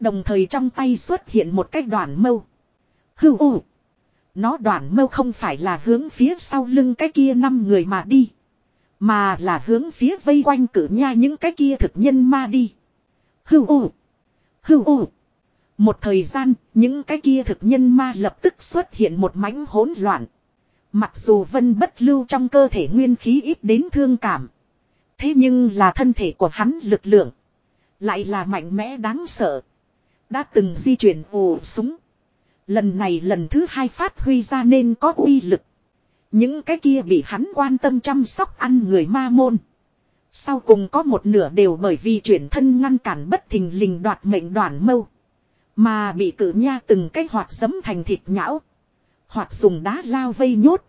A: Đồng thời trong tay xuất hiện một cái đoạn mâu. Hưu ô. Nó đoạn mâu không phải là hướng phía sau lưng cái kia năm người mà đi. Mà là hướng phía vây quanh cử nha những cái kia thực nhân ma đi. Hưu ô. Hưu ô. Một thời gian, những cái kia thực nhân ma lập tức xuất hiện một mảnh hỗn loạn. Mặc dù vân bất lưu trong cơ thể nguyên khí ít đến thương cảm. Thế nhưng là thân thể của hắn lực lượng. Lại là mạnh mẽ đáng sợ. Đã từng di chuyển ồ súng. Lần này lần thứ hai phát huy ra nên có uy lực. Những cái kia bị hắn quan tâm chăm sóc ăn người ma môn. Sau cùng có một nửa đều bởi vì chuyển thân ngăn cản bất thình lình đoạt mệnh đoàn mâu. Mà bị cử nha từng cái hoạt dấm thành thịt nhão. Hoặc dùng đá lao vây nhốt.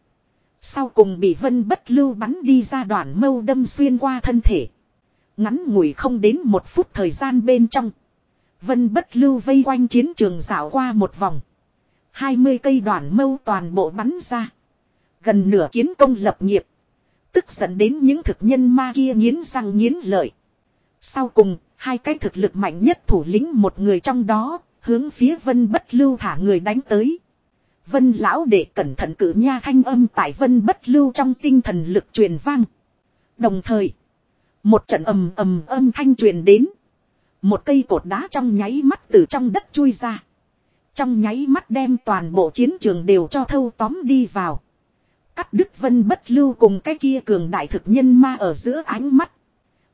A: Sau cùng bị vân bất lưu bắn đi ra đoạn mâu đâm xuyên qua thân thể. Ngắn ngủi không đến một phút thời gian bên trong. Vân bất lưu vây quanh chiến trường dạo qua một vòng. hai mươi cây đoạn mâu toàn bộ bắn ra. Gần nửa kiến công lập nghiệp. Tức giận đến những thực nhân ma kia nghiến răng nghiến lợi. Sau cùng, hai cái thực lực mạnh nhất thủ lĩnh một người trong đó, hướng phía vân bất lưu thả người đánh tới. Vân lão để cẩn thận cử nha thanh âm tại vân bất lưu trong tinh thần lực truyền vang. Đồng thời, một trận ầm ầm âm thanh truyền đến. Một cây cột đá trong nháy mắt từ trong đất chui ra. Trong nháy mắt đem toàn bộ chiến trường đều cho thâu tóm đi vào. Cắt đứt vân bất lưu cùng cái kia cường đại thực nhân ma ở giữa ánh mắt.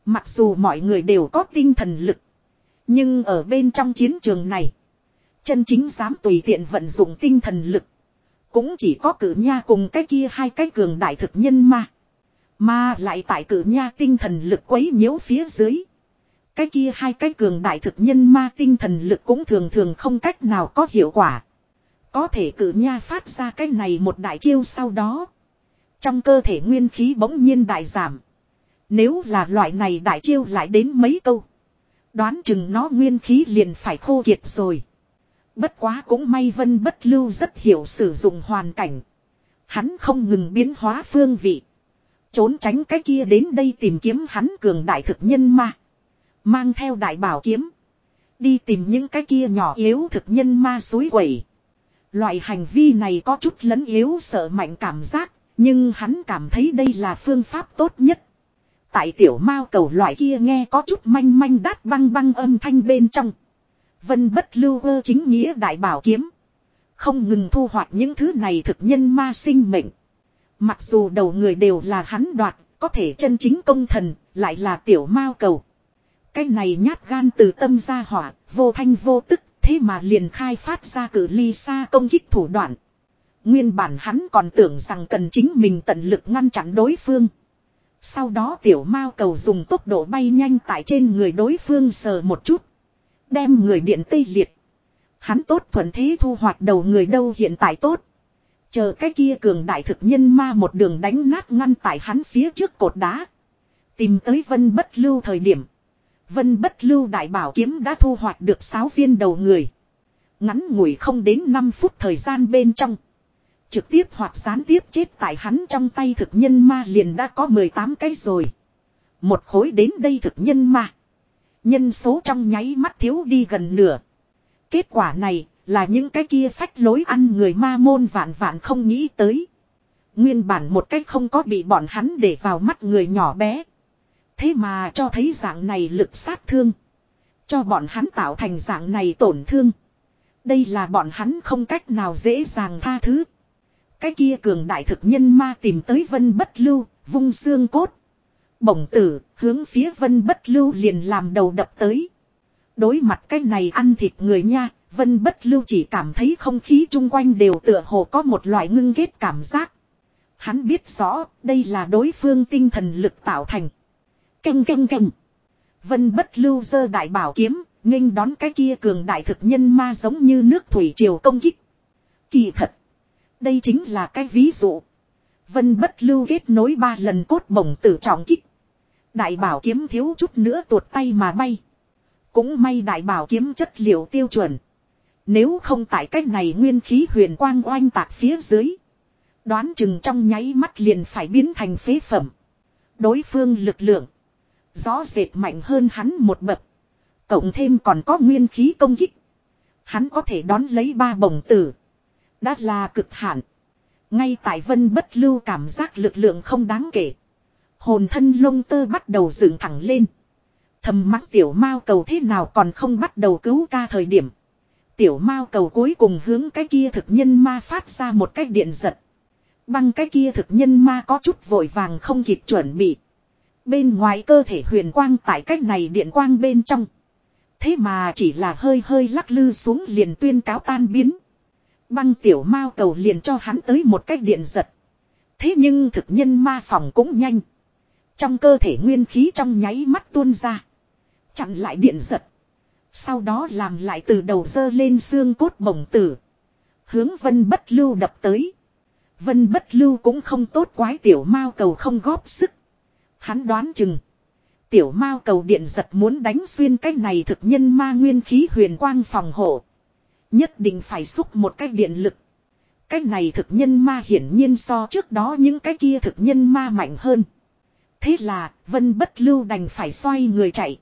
A: Mặc dù mọi người đều có tinh thần lực. Nhưng ở bên trong chiến trường này. Chân chính dám tùy tiện vận dụng tinh thần lực. Cũng chỉ có cử nha cùng cái kia hai cái cường đại thực nhân mà. Mà lại tại cử nha tinh thần lực quấy nhiễu phía dưới. Cái kia hai cái cường đại thực nhân ma tinh thần lực cũng thường thường không cách nào có hiệu quả. Có thể cử nha phát ra cái này một đại chiêu sau đó. Trong cơ thể nguyên khí bỗng nhiên đại giảm. Nếu là loại này đại chiêu lại đến mấy câu. Đoán chừng nó nguyên khí liền phải khô kiệt rồi. Bất quá cũng may vân bất lưu rất hiểu sử dụng hoàn cảnh. Hắn không ngừng biến hóa phương vị. Trốn tránh cái kia đến đây tìm kiếm hắn cường đại thực nhân ma. Mang theo đại bảo kiếm. Đi tìm những cái kia nhỏ yếu thực nhân ma suối quẩy. Loại hành vi này có chút lấn yếu sợ mạnh cảm giác. Nhưng hắn cảm thấy đây là phương pháp tốt nhất. Tại tiểu mao cầu loại kia nghe có chút manh manh đát băng băng âm thanh bên trong. Vân bất lưu ơ chính nghĩa đại bảo kiếm. Không ngừng thu hoạch những thứ này thực nhân ma sinh mệnh. Mặc dù đầu người đều là hắn đoạt, có thể chân chính công thần, lại là tiểu mao cầu. Cái này nhát gan từ tâm ra hỏa, vô thanh vô tức, thế mà liền khai phát ra cử ly xa công kích thủ đoạn. Nguyên bản hắn còn tưởng rằng cần chính mình tận lực ngăn chặn đối phương. Sau đó tiểu mao cầu dùng tốc độ bay nhanh tại trên người đối phương sờ một chút. Đem người điện tê liệt. Hắn tốt thuận thế thu hoạch đầu người đâu hiện tại tốt. Chờ cái kia cường đại thực nhân ma một đường đánh nát ngăn tại hắn phía trước cột đá. Tìm tới vân bất lưu thời điểm. Vân bất lưu đại bảo kiếm đã thu hoạch được 6 viên đầu người. Ngắn ngủi không đến 5 phút thời gian bên trong. Trực tiếp hoặc gián tiếp chết tại hắn trong tay thực nhân ma liền đã có 18 cái rồi. Một khối đến đây thực nhân ma. Nhân số trong nháy mắt thiếu đi gần nửa. Kết quả này là những cái kia phách lối ăn người ma môn vạn vạn không nghĩ tới. Nguyên bản một cách không có bị bọn hắn để vào mắt người nhỏ bé. Thế mà cho thấy dạng này lực sát thương. Cho bọn hắn tạo thành dạng này tổn thương. Đây là bọn hắn không cách nào dễ dàng tha thứ. Cái kia cường đại thực nhân ma tìm tới vân bất lưu, vung xương cốt. Bổng tử, hướng phía vân bất lưu liền làm đầu đập tới. Đối mặt cái này ăn thịt người nha, vân bất lưu chỉ cảm thấy không khí chung quanh đều tựa hồ có một loại ngưng ghét cảm giác. Hắn biết rõ, đây là đối phương tinh thần lực tạo thành. Canh canh canh. Vân bất lưu dơ đại bảo kiếm, nghênh đón cái kia cường đại thực nhân ma giống như nước thủy triều công kích. Kỳ thật. Đây chính là cái ví dụ. Vân bất lưu kết nối ba lần cốt bổng tử trọng kích. Đại bảo kiếm thiếu chút nữa tuột tay mà bay. Cũng may đại bảo kiếm chất liệu tiêu chuẩn. Nếu không tại cách này nguyên khí huyền quang oanh tạc phía dưới. Đoán chừng trong nháy mắt liền phải biến thành phế phẩm. Đối phương lực lượng. Rõ rệt mạnh hơn hắn một bậc. Cộng thêm còn có nguyên khí công kích. Hắn có thể đón lấy ba bổng tử. Đã là cực hạn. Ngay tại vân bất lưu cảm giác lực lượng không đáng kể. Hồn thân lông tơ bắt đầu dựng thẳng lên. Thầm mắng tiểu mao cầu thế nào còn không bắt đầu cứu ca thời điểm. Tiểu mao cầu cuối cùng hướng cái kia thực nhân ma phát ra một cái điện giật. Băng cái kia thực nhân ma có chút vội vàng không kịp chuẩn bị. Bên ngoài cơ thể huyền quang tại cách này điện quang bên trong. Thế mà chỉ là hơi hơi lắc lư xuống liền tuyên cáo tan biến. Băng tiểu mao cầu liền cho hắn tới một cách điện giật. Thế nhưng thực nhân ma phòng cũng nhanh. Trong cơ thể nguyên khí trong nháy mắt tuôn ra. Chặn lại điện giật. Sau đó làm lại từ đầu dơ lên xương cốt bổng tử. Hướng vân bất lưu đập tới. Vân bất lưu cũng không tốt quái tiểu mao cầu không góp sức. Hắn đoán chừng. Tiểu mao cầu điện giật muốn đánh xuyên cái này thực nhân ma nguyên khí huyền quang phòng hộ. Nhất định phải xúc một cái điện lực. Cái này thực nhân ma hiển nhiên so trước đó những cái kia thực nhân ma mạnh hơn. Thế là, vân bất lưu đành phải xoay người chạy.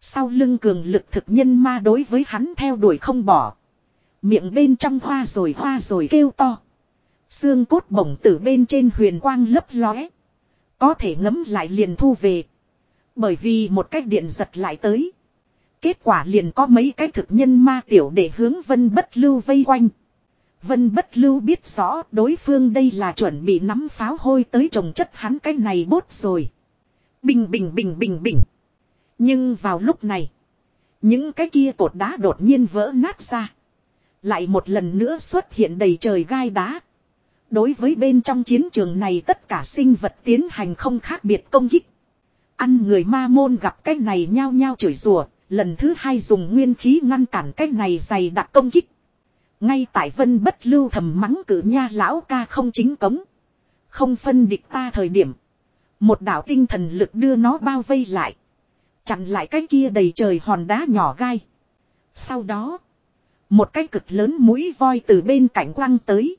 A: Sau lưng cường lực thực nhân ma đối với hắn theo đuổi không bỏ. Miệng bên trong hoa rồi hoa rồi kêu to. Xương cốt bổng tử bên trên huyền quang lấp lóe. Có thể ngấm lại liền thu về. Bởi vì một cách điện giật lại tới. Kết quả liền có mấy cái thực nhân ma tiểu để hướng vân bất lưu vây quanh. Vân bất lưu biết rõ đối phương đây là chuẩn bị nắm pháo hôi tới trồng chất hắn cái này bốt rồi. Bình bình bình bình bình. Nhưng vào lúc này. Những cái kia cột đá đột nhiên vỡ nát ra. Lại một lần nữa xuất hiện đầy trời gai đá. Đối với bên trong chiến trường này tất cả sinh vật tiến hành không khác biệt công kích. Ăn người ma môn gặp cái này nhao nhao chửi rủa, lần thứ hai dùng nguyên khí ngăn cản cái này dày đặc công kích. Ngay tại vân bất lưu thầm mắng cử nha lão ca không chính cống. Không phân địch ta thời điểm. Một đạo tinh thần lực đưa nó bao vây lại. Chặn lại cái kia đầy trời hòn đá nhỏ gai. Sau đó. Một cái cực lớn mũi voi từ bên cạnh quăng tới.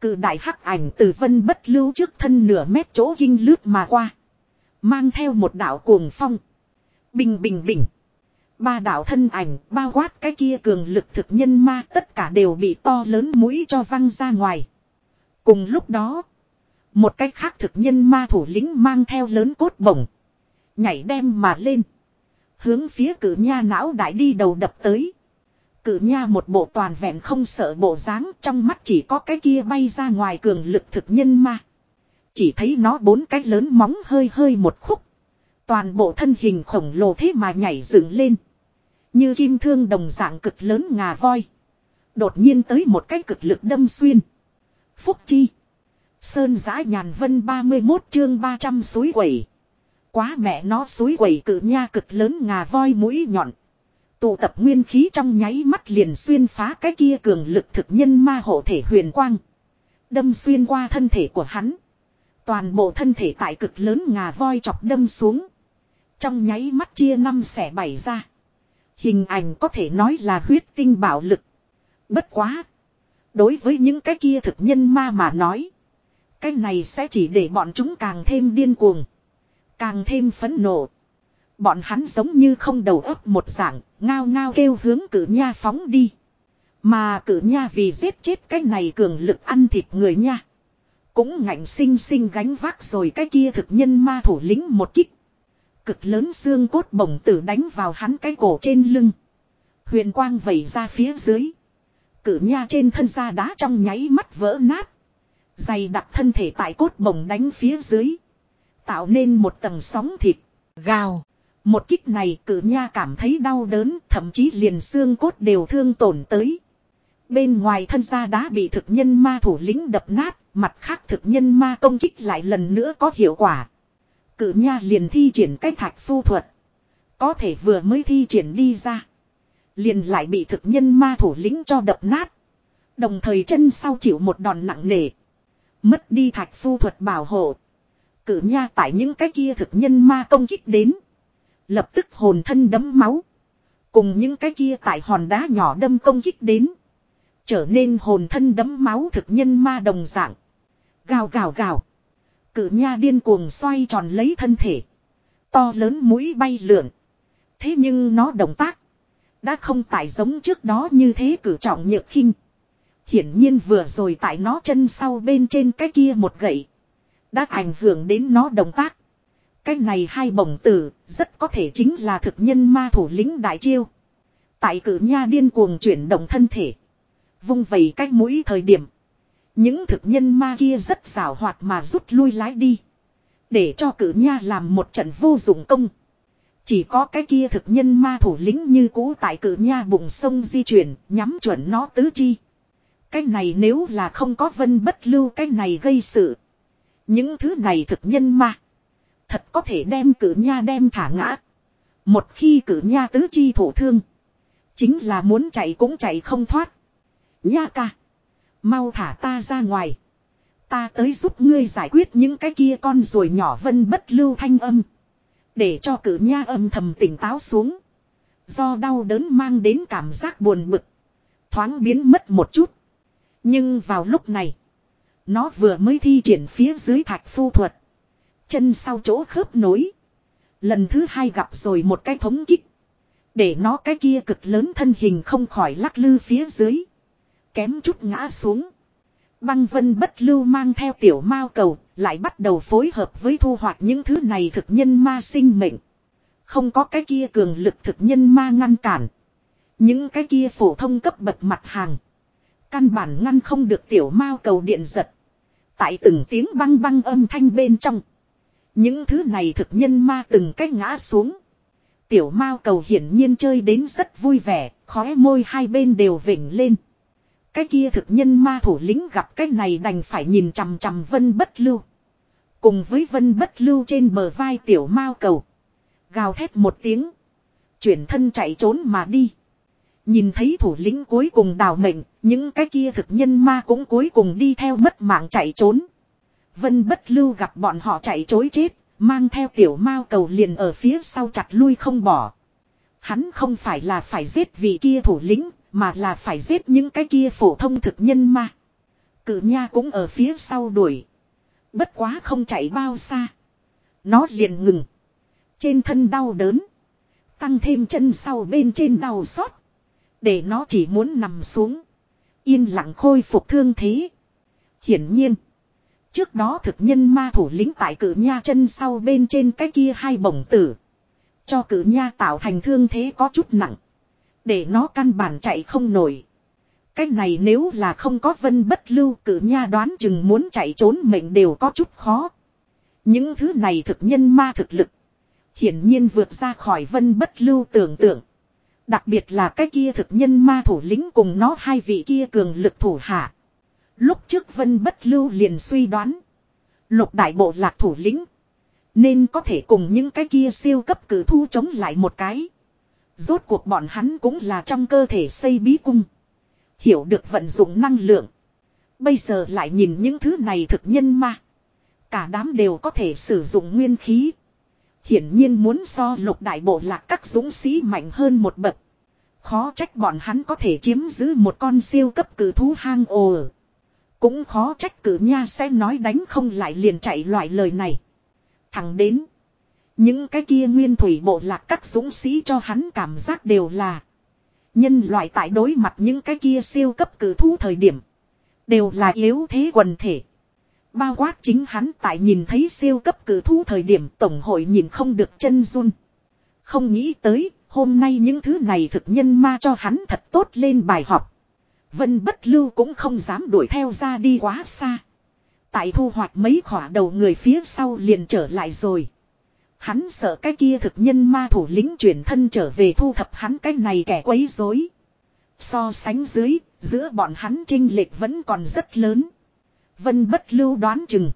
A: Cự đại hắc ảnh từ vân bất lưu trước thân nửa mét chỗ kinh lướt mà qua. Mang theo một đạo cuồng phong. Bình bình bình. Ba đạo thân ảnh, bao quát cái kia cường lực thực nhân ma, tất cả đều bị to lớn mũi cho văng ra ngoài. Cùng lúc đó. Một cách khác thực nhân ma thủ lĩnh mang theo lớn cốt bổng. Nhảy đem mà lên. Hướng phía cử nha não đại đi đầu đập tới. Cử nha một bộ toàn vẹn không sợ bộ dáng, trong mắt chỉ có cái kia bay ra ngoài cường lực thực nhân ma. Chỉ thấy nó bốn cái lớn móng hơi hơi một khúc. Toàn bộ thân hình khổng lồ thế mà nhảy dựng lên. Như kim thương đồng dạng cực lớn ngà voi. Đột nhiên tới một cái cực lực đâm xuyên. Phúc chi. Sơn giã nhàn vân 31 chương 300 suối quẩy. Quá mẹ nó suối quẩy cự nha cực lớn ngà voi mũi nhọn. Tụ tập nguyên khí trong nháy mắt liền xuyên phá cái kia cường lực thực nhân ma hộ thể huyền quang. Đâm xuyên qua thân thể của hắn. Toàn bộ thân thể tại cực lớn ngà voi chọc đâm xuống. Trong nháy mắt chia năm xẻ bảy ra. Hình ảnh có thể nói là huyết tinh bạo lực. Bất quá. Đối với những cái kia thực nhân ma mà nói. Cái này sẽ chỉ để bọn chúng càng thêm điên cuồng. Càng thêm phấn nộ. Bọn hắn giống như không đầu óc một dạng, ngao ngao kêu hướng cử nha phóng đi. Mà cử nha vì giết chết cái này cường lực ăn thịt người nha. Cũng ngạnh sinh sinh gánh vác rồi cái kia thực nhân ma thủ lĩnh một kích. Cực lớn xương cốt bổng tử đánh vào hắn cái cổ trên lưng. Huyền quang vẩy ra phía dưới. Cử nha trên thân da đá trong nháy mắt vỡ nát. Dày đặt thân thể tại cốt bổng đánh phía dưới. Tạo nên một tầng sóng thịt. Gào. Một kích này cử nha cảm thấy đau đớn thậm chí liền xương cốt đều thương tổn tới. Bên ngoài thân da đá bị thực nhân ma thủ lĩnh đập nát, mặt khác thực nhân ma công kích lại lần nữa có hiệu quả. Cử nha liền thi triển cách thạch phu thuật. Có thể vừa mới thi triển đi ra. Liền lại bị thực nhân ma thủ lĩnh cho đập nát. Đồng thời chân sau chịu một đòn nặng nề. Mất đi thạch phu thuật bảo hộ. Cử nha tại những cái kia thực nhân ma công kích đến. Lập tức hồn thân đấm máu. Cùng những cái kia tại hòn đá nhỏ đâm công kích đến. Trở nên hồn thân đấm máu thực nhân ma đồng dạng. Gào gào gào. Cử nha điên cuồng xoay tròn lấy thân thể. To lớn mũi bay lượn. Thế nhưng nó động tác. Đã không tại giống trước đó như thế cử trọng nhược khinh. Hiển nhiên vừa rồi tại nó chân sau bên trên cái kia một gậy. Đã ảnh hưởng đến nó động tác. Cái này hai bổng tử rất có thể chính là thực nhân ma thủ lĩnh đại chiêu. Tại cử nha điên cuồng chuyển động thân thể. Vung vẩy cái mũi thời điểm. Những thực nhân ma kia rất xảo hoạt mà rút lui lái đi. Để cho cử nha làm một trận vô dụng công. Chỉ có cái kia thực nhân ma thủ lĩnh như cũ tại cử nha bụng sông di chuyển, nhắm chuẩn nó tứ chi. Cái này nếu là không có vân bất lưu cái này gây sự. Những thứ này thực nhân ma. Thật có thể đem cử nha đem thả ngã. Một khi cử nha tứ chi thổ thương. Chính là muốn chạy cũng chạy không thoát. Nha ca. Mau thả ta ra ngoài. Ta tới giúp ngươi giải quyết những cái kia con rồi nhỏ vân bất lưu thanh âm. Để cho cử nha âm thầm tỉnh táo xuống. Do đau đớn mang đến cảm giác buồn bực. Thoáng biến mất một chút. Nhưng vào lúc này. Nó vừa mới thi triển phía dưới thạch phu thuật. Chân sau chỗ khớp nối. Lần thứ hai gặp rồi một cái thống kích. Để nó cái kia cực lớn thân hình không khỏi lắc lư phía dưới. Kém chút ngã xuống. Băng vân bất lưu mang theo tiểu mao cầu, lại bắt đầu phối hợp với thu hoạch những thứ này thực nhân ma sinh mệnh. Không có cái kia cường lực thực nhân ma ngăn cản. Những cái kia phổ thông cấp bậc mặt hàng. Căn bản ngăn không được tiểu mao cầu điện giật. Tại từng tiếng băng băng âm thanh bên trong. Những thứ này thực nhân ma từng cách ngã xuống. Tiểu mao cầu hiển nhiên chơi đến rất vui vẻ, khóe môi hai bên đều vỉnh lên. Cái kia thực nhân ma thủ lĩnh gặp cái này đành phải nhìn chằm chằm vân bất lưu. Cùng với vân bất lưu trên bờ vai tiểu mao cầu. Gào thét một tiếng. Chuyển thân chạy trốn mà đi. Nhìn thấy thủ lĩnh cuối cùng đào mệnh, những cái kia thực nhân ma cũng cuối cùng đi theo mất mạng chạy trốn. Vân bất lưu gặp bọn họ chạy chối chết, mang theo tiểu mao cầu liền ở phía sau chặt lui không bỏ. Hắn không phải là phải giết vị kia thủ lĩnh, mà là phải giết những cái kia phổ thông thực nhân ma. Cự nha cũng ở phía sau đuổi. Bất quá không chạy bao xa. Nó liền ngừng. Trên thân đau đớn. Tăng thêm chân sau bên trên đau xót. Để nó chỉ muốn nằm xuống. Yên lặng khôi phục thương thế. Hiển nhiên. Trước đó thực nhân ma thủ lĩnh tại cử nha chân sau bên trên cái kia hai bổng tử. Cho cử nha tạo thành thương thế có chút nặng. Để nó căn bản chạy không nổi. Cái này nếu là không có vân bất lưu, cử nha đoán chừng muốn chạy trốn mệnh đều có chút khó. Những thứ này thực nhân ma thực lực. Hiển nhiên vượt ra khỏi vân bất lưu tưởng tượng. Đặc biệt là cái kia thực nhân ma thủ lĩnh cùng nó hai vị kia cường lực thủ hạ. Lúc trước vân bất lưu liền suy đoán. Lục đại bộ lạc thủ lĩnh. Nên có thể cùng những cái kia siêu cấp cử thu chống lại một cái. Rốt cuộc bọn hắn cũng là trong cơ thể xây bí cung. Hiểu được vận dụng năng lượng. Bây giờ lại nhìn những thứ này thực nhân ma. Cả đám đều có thể sử dụng nguyên khí. Hiển nhiên muốn so lục đại bộ lạc các dũng sĩ mạnh hơn một bậc. Khó trách bọn hắn có thể chiếm giữ một con siêu cấp cử thú hang ồ. Cũng khó trách cử nha sẽ nói đánh không lại liền chạy loại lời này. Thẳng đến. Những cái kia nguyên thủy bộ lạc các dũng sĩ cho hắn cảm giác đều là. Nhân loại tại đối mặt những cái kia siêu cấp cử thú thời điểm. Đều là yếu thế quần thể. Bao quát chính hắn tại nhìn thấy siêu cấp cử thú thời điểm tổng hội nhìn không được chân run. Không nghĩ tới, hôm nay những thứ này thực nhân ma cho hắn thật tốt lên bài học. Vân bất lưu cũng không dám đuổi theo ra đi quá xa. Tại thu hoạch mấy khỏa đầu người phía sau liền trở lại rồi. Hắn sợ cái kia thực nhân ma thủ lĩnh chuyển thân trở về thu thập hắn cái này kẻ quấy rối. So sánh dưới, giữa bọn hắn trinh lệch vẫn còn rất lớn. Vân bất lưu đoán chừng.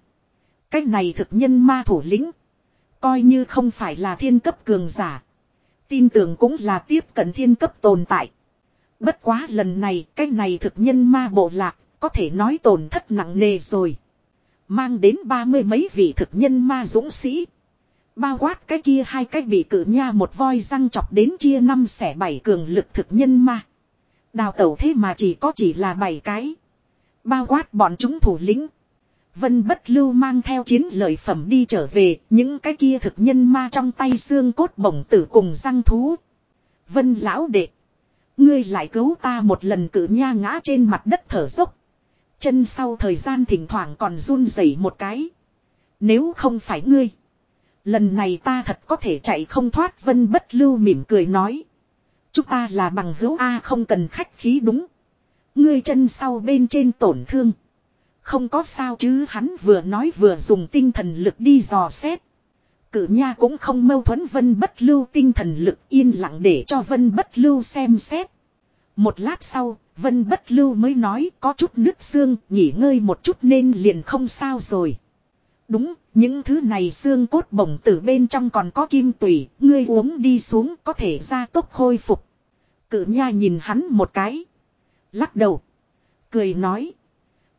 A: Cái này thực nhân ma thủ lĩnh. Coi như không phải là thiên cấp cường giả. Tin tưởng cũng là tiếp cận thiên cấp tồn tại. Bất quá lần này cái này thực nhân ma bộ lạc có thể nói tổn thất nặng nề rồi. Mang đến ba mươi mấy vị thực nhân ma dũng sĩ. Bao quát cái kia hai cái bị cử nha một voi răng chọc đến chia năm xẻ bảy cường lực thực nhân ma. Đào tẩu thế mà chỉ có chỉ là bảy cái. Bao quát bọn chúng thủ lĩnh. Vân bất lưu mang theo chiến lợi phẩm đi trở về, những cái kia thực nhân ma trong tay xương cốt bổng tử cùng răng thú. Vân lão đệ. Ngươi lại cứu ta một lần cử nha ngã trên mặt đất thở dốc. Chân sau thời gian thỉnh thoảng còn run rẩy một cái. Nếu không phải ngươi. Lần này ta thật có thể chạy không thoát vân bất lưu mỉm cười nói. Chúng ta là bằng hữu A không cần khách khí đúng. Ngươi chân sau bên trên tổn thương. Không có sao chứ hắn vừa nói vừa dùng tinh thần lực đi dò xét. Cử nha cũng không mâu thuẫn vân bất lưu tinh thần lực yên lặng để cho vân bất lưu xem xét. Một lát sau, vân bất lưu mới nói có chút nứt xương, nghỉ ngơi một chút nên liền không sao rồi. Đúng, những thứ này xương cốt bổng tử bên trong còn có kim tủy, ngươi uống đi xuống có thể ra tốc khôi phục. Cử nha nhìn hắn một cái. Lắc đầu. Cười nói.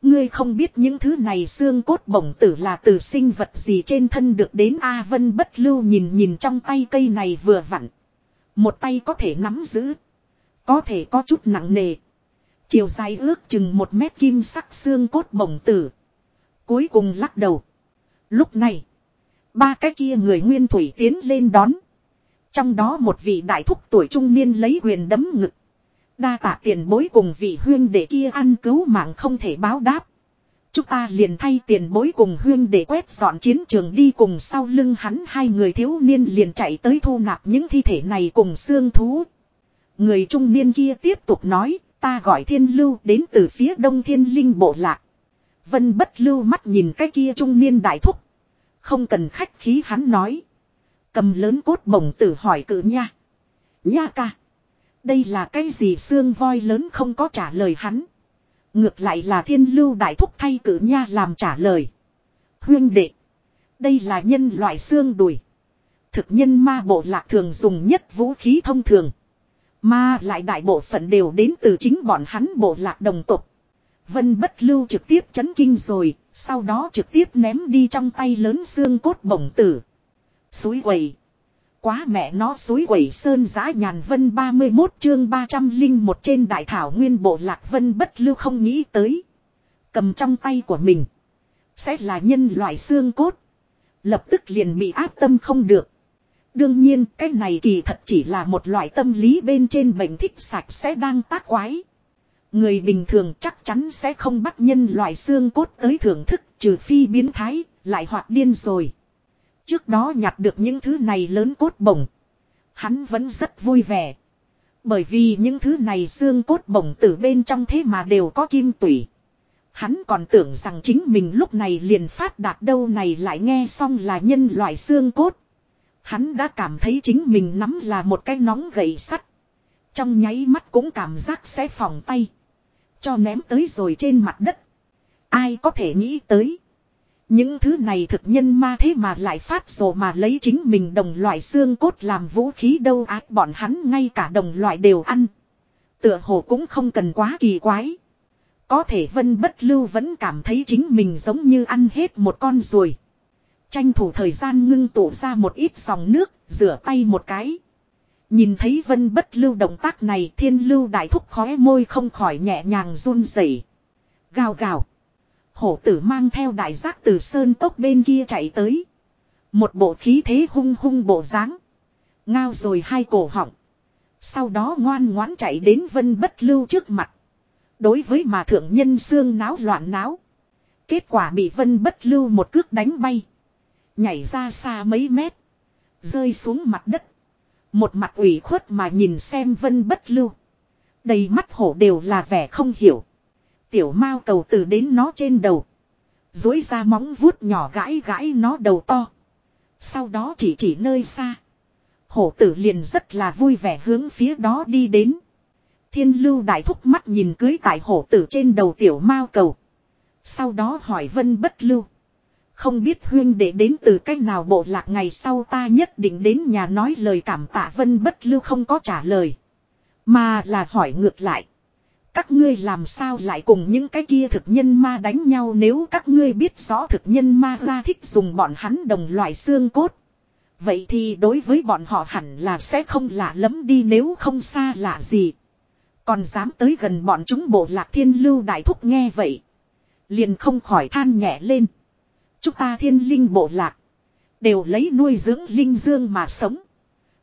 A: Ngươi không biết những thứ này xương cốt bổng tử là từ sinh vật gì trên thân được đến A Vân bất lưu nhìn nhìn trong tay cây này vừa vặn. Một tay có thể nắm giữ. Có thể có chút nặng nề. Chiều dài ước chừng một mét kim sắc xương cốt bổng tử. Cuối cùng lắc đầu. Lúc này. Ba cái kia người nguyên thủy tiến lên đón. Trong đó một vị đại thúc tuổi trung niên lấy quyền đấm ngực. Đa tạ tiền bối cùng vị huyên để kia ăn cứu mạng không thể báo đáp. Chúng ta liền thay tiền bối cùng huyên để quét dọn chiến trường đi cùng sau lưng hắn hai người thiếu niên liền chạy tới thu nạp những thi thể này cùng xương thú. Người trung niên kia tiếp tục nói, ta gọi thiên lưu đến từ phía đông thiên linh bộ lạc. Vân bất lưu mắt nhìn cái kia trung niên đại thúc. Không cần khách khí hắn nói. Cầm lớn cốt bổng tử hỏi cử nha. Nha ca. Đây là cái gì xương voi lớn không có trả lời hắn. Ngược lại là thiên lưu đại thúc thay cử nha làm trả lời. Huyên đệ. Đây là nhân loại xương đùi. Thực nhân ma bộ lạc thường dùng nhất vũ khí thông thường. Mà lại đại bộ phận đều đến từ chính bọn hắn bộ lạc đồng tục. Vân bất lưu trực tiếp chấn kinh rồi, sau đó trực tiếp ném đi trong tay lớn xương cốt bổng tử. Suối quầy. Quá mẹ nó suối quẩy sơn giã nhàn vân 31 chương 300 linh một trên đại thảo nguyên bộ lạc vân bất lưu không nghĩ tới. Cầm trong tay của mình. Sẽ là nhân loại xương cốt. Lập tức liền bị áp tâm không được. Đương nhiên cái này kỳ thật chỉ là một loại tâm lý bên trên bệnh thích sạch sẽ đang tác quái. Người bình thường chắc chắn sẽ không bắt nhân loại xương cốt tới thưởng thức trừ phi biến thái, lại hoạt điên rồi. Trước đó nhặt được những thứ này lớn cốt bổng. Hắn vẫn rất vui vẻ. Bởi vì những thứ này xương cốt bổng từ bên trong thế mà đều có kim tủy. Hắn còn tưởng rằng chính mình lúc này liền phát đạt đâu này lại nghe xong là nhân loại xương cốt. Hắn đã cảm thấy chính mình nắm là một cái nóng gậy sắt. Trong nháy mắt cũng cảm giác sẽ phòng tay. Cho ném tới rồi trên mặt đất. Ai có thể nghĩ tới. Những thứ này thực nhân ma thế mà lại phát rồ mà lấy chính mình đồng loại xương cốt làm vũ khí đâu ác bọn hắn ngay cả đồng loại đều ăn. Tựa hồ cũng không cần quá kỳ quái. Có thể vân bất lưu vẫn cảm thấy chính mình giống như ăn hết một con ruồi. Tranh thủ thời gian ngưng tụ ra một ít dòng nước, rửa tay một cái. Nhìn thấy vân bất lưu động tác này, thiên lưu đại thúc khóe môi không khỏi nhẹ nhàng run rẩy Gào gào. Hổ tử mang theo đại giác từ sơn tốc bên kia chạy tới. Một bộ khí thế hung hung bộ dáng Ngao rồi hai cổ họng. Sau đó ngoan ngoãn chạy đến vân bất lưu trước mặt. Đối với mà thượng nhân xương náo loạn náo. Kết quả bị vân bất lưu một cước đánh bay. Nhảy ra xa mấy mét. Rơi xuống mặt đất. Một mặt ủy khuất mà nhìn xem vân bất lưu. Đầy mắt hổ đều là vẻ không hiểu. Tiểu mao cầu từ đến nó trên đầu. Dối ra móng vuốt nhỏ gãi gãi nó đầu to. Sau đó chỉ chỉ nơi xa. Hổ tử liền rất là vui vẻ hướng phía đó đi đến. Thiên lưu đại thúc mắt nhìn cưới tại hổ tử trên đầu tiểu mao cầu. Sau đó hỏi vân bất lưu. Không biết huyên để đến từ cách nào bộ lạc ngày sau ta nhất định đến nhà nói lời cảm tạ vân bất lưu không có trả lời. Mà là hỏi ngược lại. Các ngươi làm sao lại cùng những cái kia thực nhân ma đánh nhau nếu các ngươi biết rõ thực nhân ma ra thích dùng bọn hắn đồng loại xương cốt. Vậy thì đối với bọn họ hẳn là sẽ không lạ lắm đi nếu không xa lạ gì. Còn dám tới gần bọn chúng bộ lạc thiên lưu đại thúc nghe vậy. Liền không khỏi than nhẹ lên. Chúng ta thiên linh bộ lạc. Đều lấy nuôi dưỡng linh dương mà sống.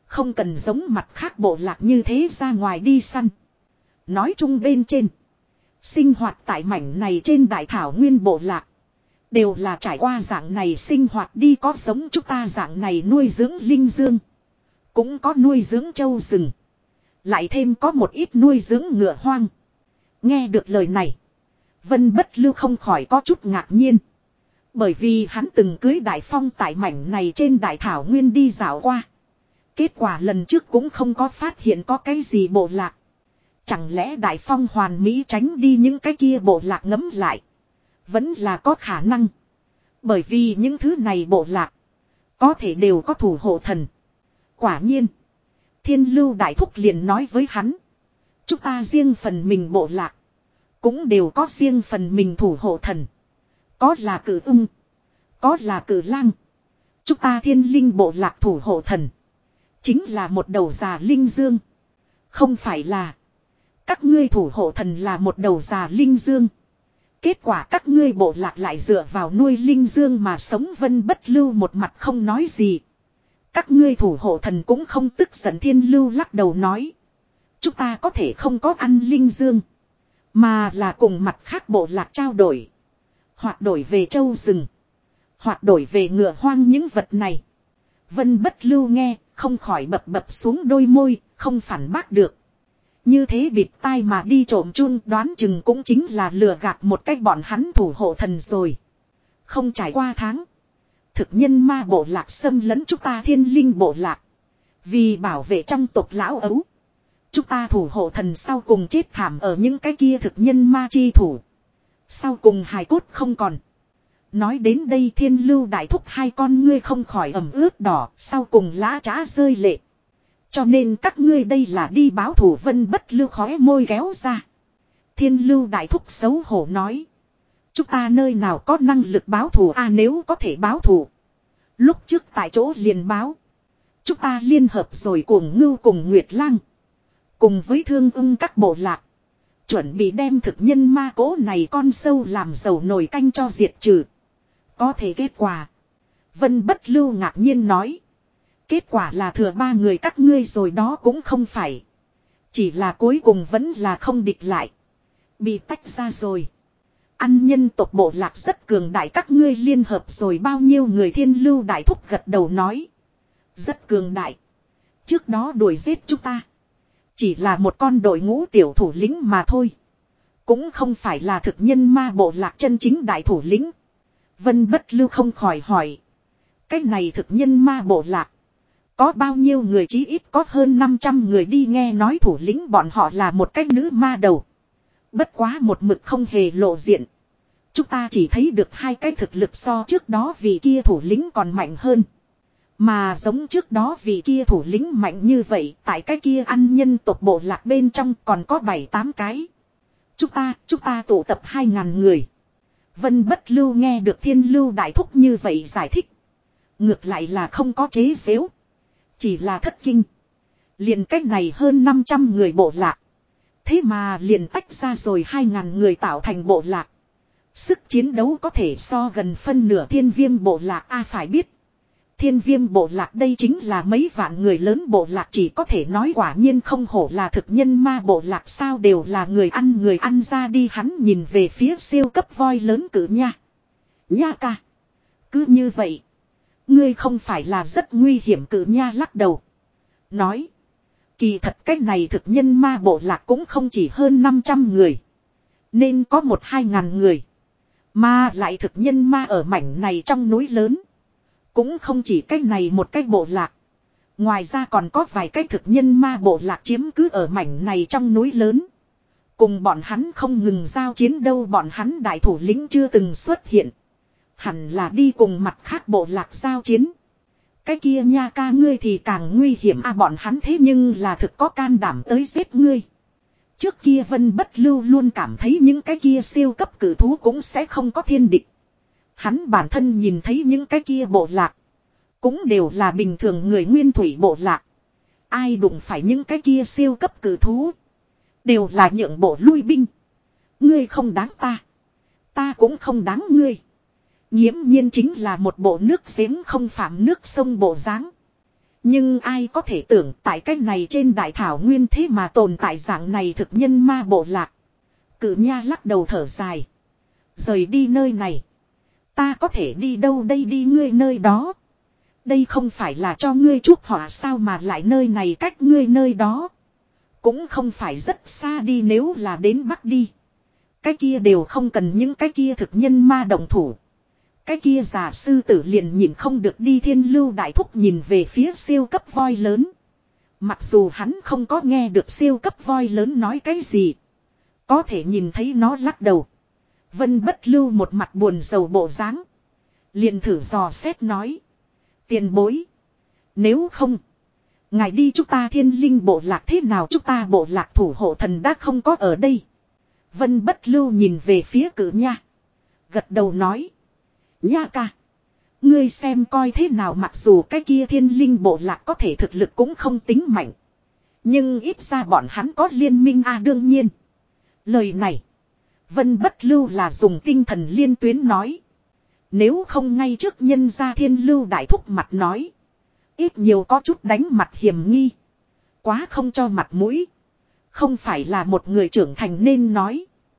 A: Không cần giống mặt khác bộ lạc như thế ra ngoài đi săn. Nói chung bên trên. Sinh hoạt tại mảnh này trên đại thảo nguyên bộ lạc. Đều là trải qua dạng này sinh hoạt đi có sống chúng ta dạng này nuôi dưỡng linh dương. Cũng có nuôi dưỡng châu rừng. Lại thêm có một ít nuôi dưỡng ngựa hoang. Nghe được lời này. Vân bất lưu không khỏi có chút ngạc nhiên. Bởi vì hắn từng cưới đại phong tại mảnh này trên đại thảo nguyên đi dạo qua. Kết quả lần trước cũng không có phát hiện có cái gì bộ lạc. Chẳng lẽ đại phong hoàn mỹ tránh đi những cái kia bộ lạc ngấm lại. Vẫn là có khả năng. Bởi vì những thứ này bộ lạc. Có thể đều có thủ hộ thần. Quả nhiên. Thiên lưu đại thúc liền nói với hắn. Chúng ta riêng phần mình bộ lạc. Cũng đều có riêng phần mình thủ hộ thần. Có là cử ung. Có là cử lang. Chúng ta thiên linh bộ lạc thủ hộ thần. Chính là một đầu già linh dương. Không phải là. Các ngươi thủ hộ thần là một đầu già linh dương. Kết quả các ngươi bộ lạc lại dựa vào nuôi linh dương mà sống vân bất lưu một mặt không nói gì. Các ngươi thủ hộ thần cũng không tức giận thiên lưu lắc đầu nói. Chúng ta có thể không có ăn linh dương. Mà là cùng mặt khác bộ lạc trao đổi. Hoặc đổi về châu rừng. Hoặc đổi về ngựa hoang những vật này. Vân bất lưu nghe, không khỏi bập bập xuống đôi môi, không phản bác được. Như thế bịt tai mà đi trộm chun đoán chừng cũng chính là lừa gạt một cách bọn hắn thủ hộ thần rồi. Không trải qua tháng. Thực nhân ma bộ lạc xâm lấn chúng ta thiên linh bộ lạc. Vì bảo vệ trong tộc lão ấu. Chúng ta thủ hộ thần sau cùng chết thảm ở những cái kia thực nhân ma chi thủ. Sau cùng hài cốt không còn. Nói đến đây thiên lưu đại thúc hai con ngươi không khỏi ẩm ướt đỏ, sau cùng lá trá rơi lệ. Cho nên các ngươi đây là đi báo thủ vân bất lưu khói môi kéo ra. Thiên lưu đại thúc xấu hổ nói. Chúng ta nơi nào có năng lực báo thù a à, nếu có thể báo thù. Lúc trước tại chỗ liền báo. Chúng ta liên hợp rồi cùng ngưu cùng Nguyệt Lang. Cùng với thương ưng các bộ lạc. Chuẩn bị đem thực nhân ma cố này con sâu làm dầu nồi canh cho diệt trừ. Có thể kết quả. Vân bất lưu ngạc nhiên nói. Kết quả là thừa ba người các ngươi rồi đó cũng không phải. Chỉ là cuối cùng vẫn là không địch lại. Bị tách ra rồi. Ăn nhân tộc bộ lạc rất cường đại các ngươi liên hợp rồi bao nhiêu người thiên lưu đại thúc gật đầu nói. Rất cường đại. Trước đó đuổi giết chúng ta. Chỉ là một con đội ngũ tiểu thủ lĩnh mà thôi. Cũng không phải là thực nhân ma bộ lạc chân chính đại thủ lĩnh. Vân bất lưu không khỏi hỏi. Cái này thực nhân ma bộ lạc. Có bao nhiêu người chí ít có hơn 500 người đi nghe nói thủ lĩnh bọn họ là một cái nữ ma đầu. Bất quá một mực không hề lộ diện. Chúng ta chỉ thấy được hai cái thực lực so trước đó vì kia thủ lĩnh còn mạnh hơn. Mà giống trước đó vì kia thủ lĩnh mạnh như vậy, tại cái kia ăn nhân tộc bộ lạc bên trong còn có 7-8 cái. Chúng ta, chúng ta tụ tập 2.000 người. Vân bất lưu nghe được thiên lưu đại thúc như vậy giải thích. Ngược lại là không có chế xếu. Chỉ là thất kinh. liền cách này hơn 500 người bộ lạc. Thế mà liền tách ra rồi 2.000 người tạo thành bộ lạc. Sức chiến đấu có thể so gần phân nửa thiên viêm bộ lạc A phải biết. Thiên viêm bộ lạc đây chính là mấy vạn người lớn bộ lạc chỉ có thể nói quả nhiên không hổ là thực nhân ma bộ lạc sao đều là người ăn người ăn ra đi hắn nhìn về phía siêu cấp voi lớn cử nha. Nha ca. Cứ như vậy. Ngươi không phải là rất nguy hiểm cử nha lắc đầu. Nói. Kỳ thật cách này thực nhân ma bộ lạc cũng không chỉ hơn 500 người. Nên có một hai ngàn người. Mà lại thực nhân ma ở mảnh này trong núi lớn. Cũng không chỉ cách này một cách bộ lạc. Ngoài ra còn có vài cái thực nhân ma bộ lạc chiếm cứ ở mảnh này trong núi lớn. Cùng bọn hắn không ngừng giao chiến đâu bọn hắn đại thủ lĩnh chưa từng xuất hiện. Hẳn là đi cùng mặt khác bộ lạc giao chiến. Cái kia nha ca ngươi thì càng nguy hiểm à bọn hắn thế nhưng là thực có can đảm tới giết ngươi. Trước kia Vân Bất Lưu luôn cảm thấy những cái kia siêu cấp cử thú cũng sẽ không có thiên địch. Hắn bản thân nhìn thấy những cái kia bộ lạc. Cũng đều là bình thường người nguyên thủy bộ lạc. Ai đụng phải những cái kia siêu cấp cử thú. Đều là nhượng bộ lui binh. Ngươi không đáng ta. Ta cũng không đáng ngươi. Nhiễm nhiên chính là một bộ nước giếng không phạm nước sông bộ dáng Nhưng ai có thể tưởng tại cách này trên đại thảo nguyên thế mà tồn tại dạng này thực nhân ma bộ lạc. Cự nha lắc đầu thở dài. Rời đi nơi này. Ta có thể đi đâu đây đi ngươi nơi đó. Đây không phải là cho ngươi chúc họa sao mà lại nơi này cách ngươi nơi đó. Cũng không phải rất xa đi nếu là đến Bắc đi. Cái kia đều không cần những cái kia thực nhân ma động thủ. Cái kia giả sư tử liền nhìn không được đi thiên lưu đại thúc nhìn về phía siêu cấp voi lớn. Mặc dù hắn không có nghe được siêu cấp voi lớn nói cái gì. Có thể nhìn thấy nó lắc đầu. Vân bất lưu một mặt buồn sầu bộ dáng liền thử dò xét nói. Tiền bối. Nếu không. Ngài đi chúng ta thiên linh bộ lạc thế nào chúng ta bộ lạc thủ hộ thần đã không có ở đây. Vân bất lưu nhìn về phía cử nha. Gật đầu nói. Nha ca. Ngươi xem coi thế nào mặc dù cái kia thiên linh bộ lạc có thể thực lực cũng không tính mạnh. Nhưng ít ra bọn hắn có liên minh a à, đương nhiên. Lời này. Vân bất lưu là dùng tinh thần liên tuyến nói. Nếu không ngay trước nhân gia thiên lưu đại thúc mặt nói. Ít nhiều có chút đánh mặt hiểm nghi. Quá không cho mặt mũi. Không phải là một người trưởng thành nên nói.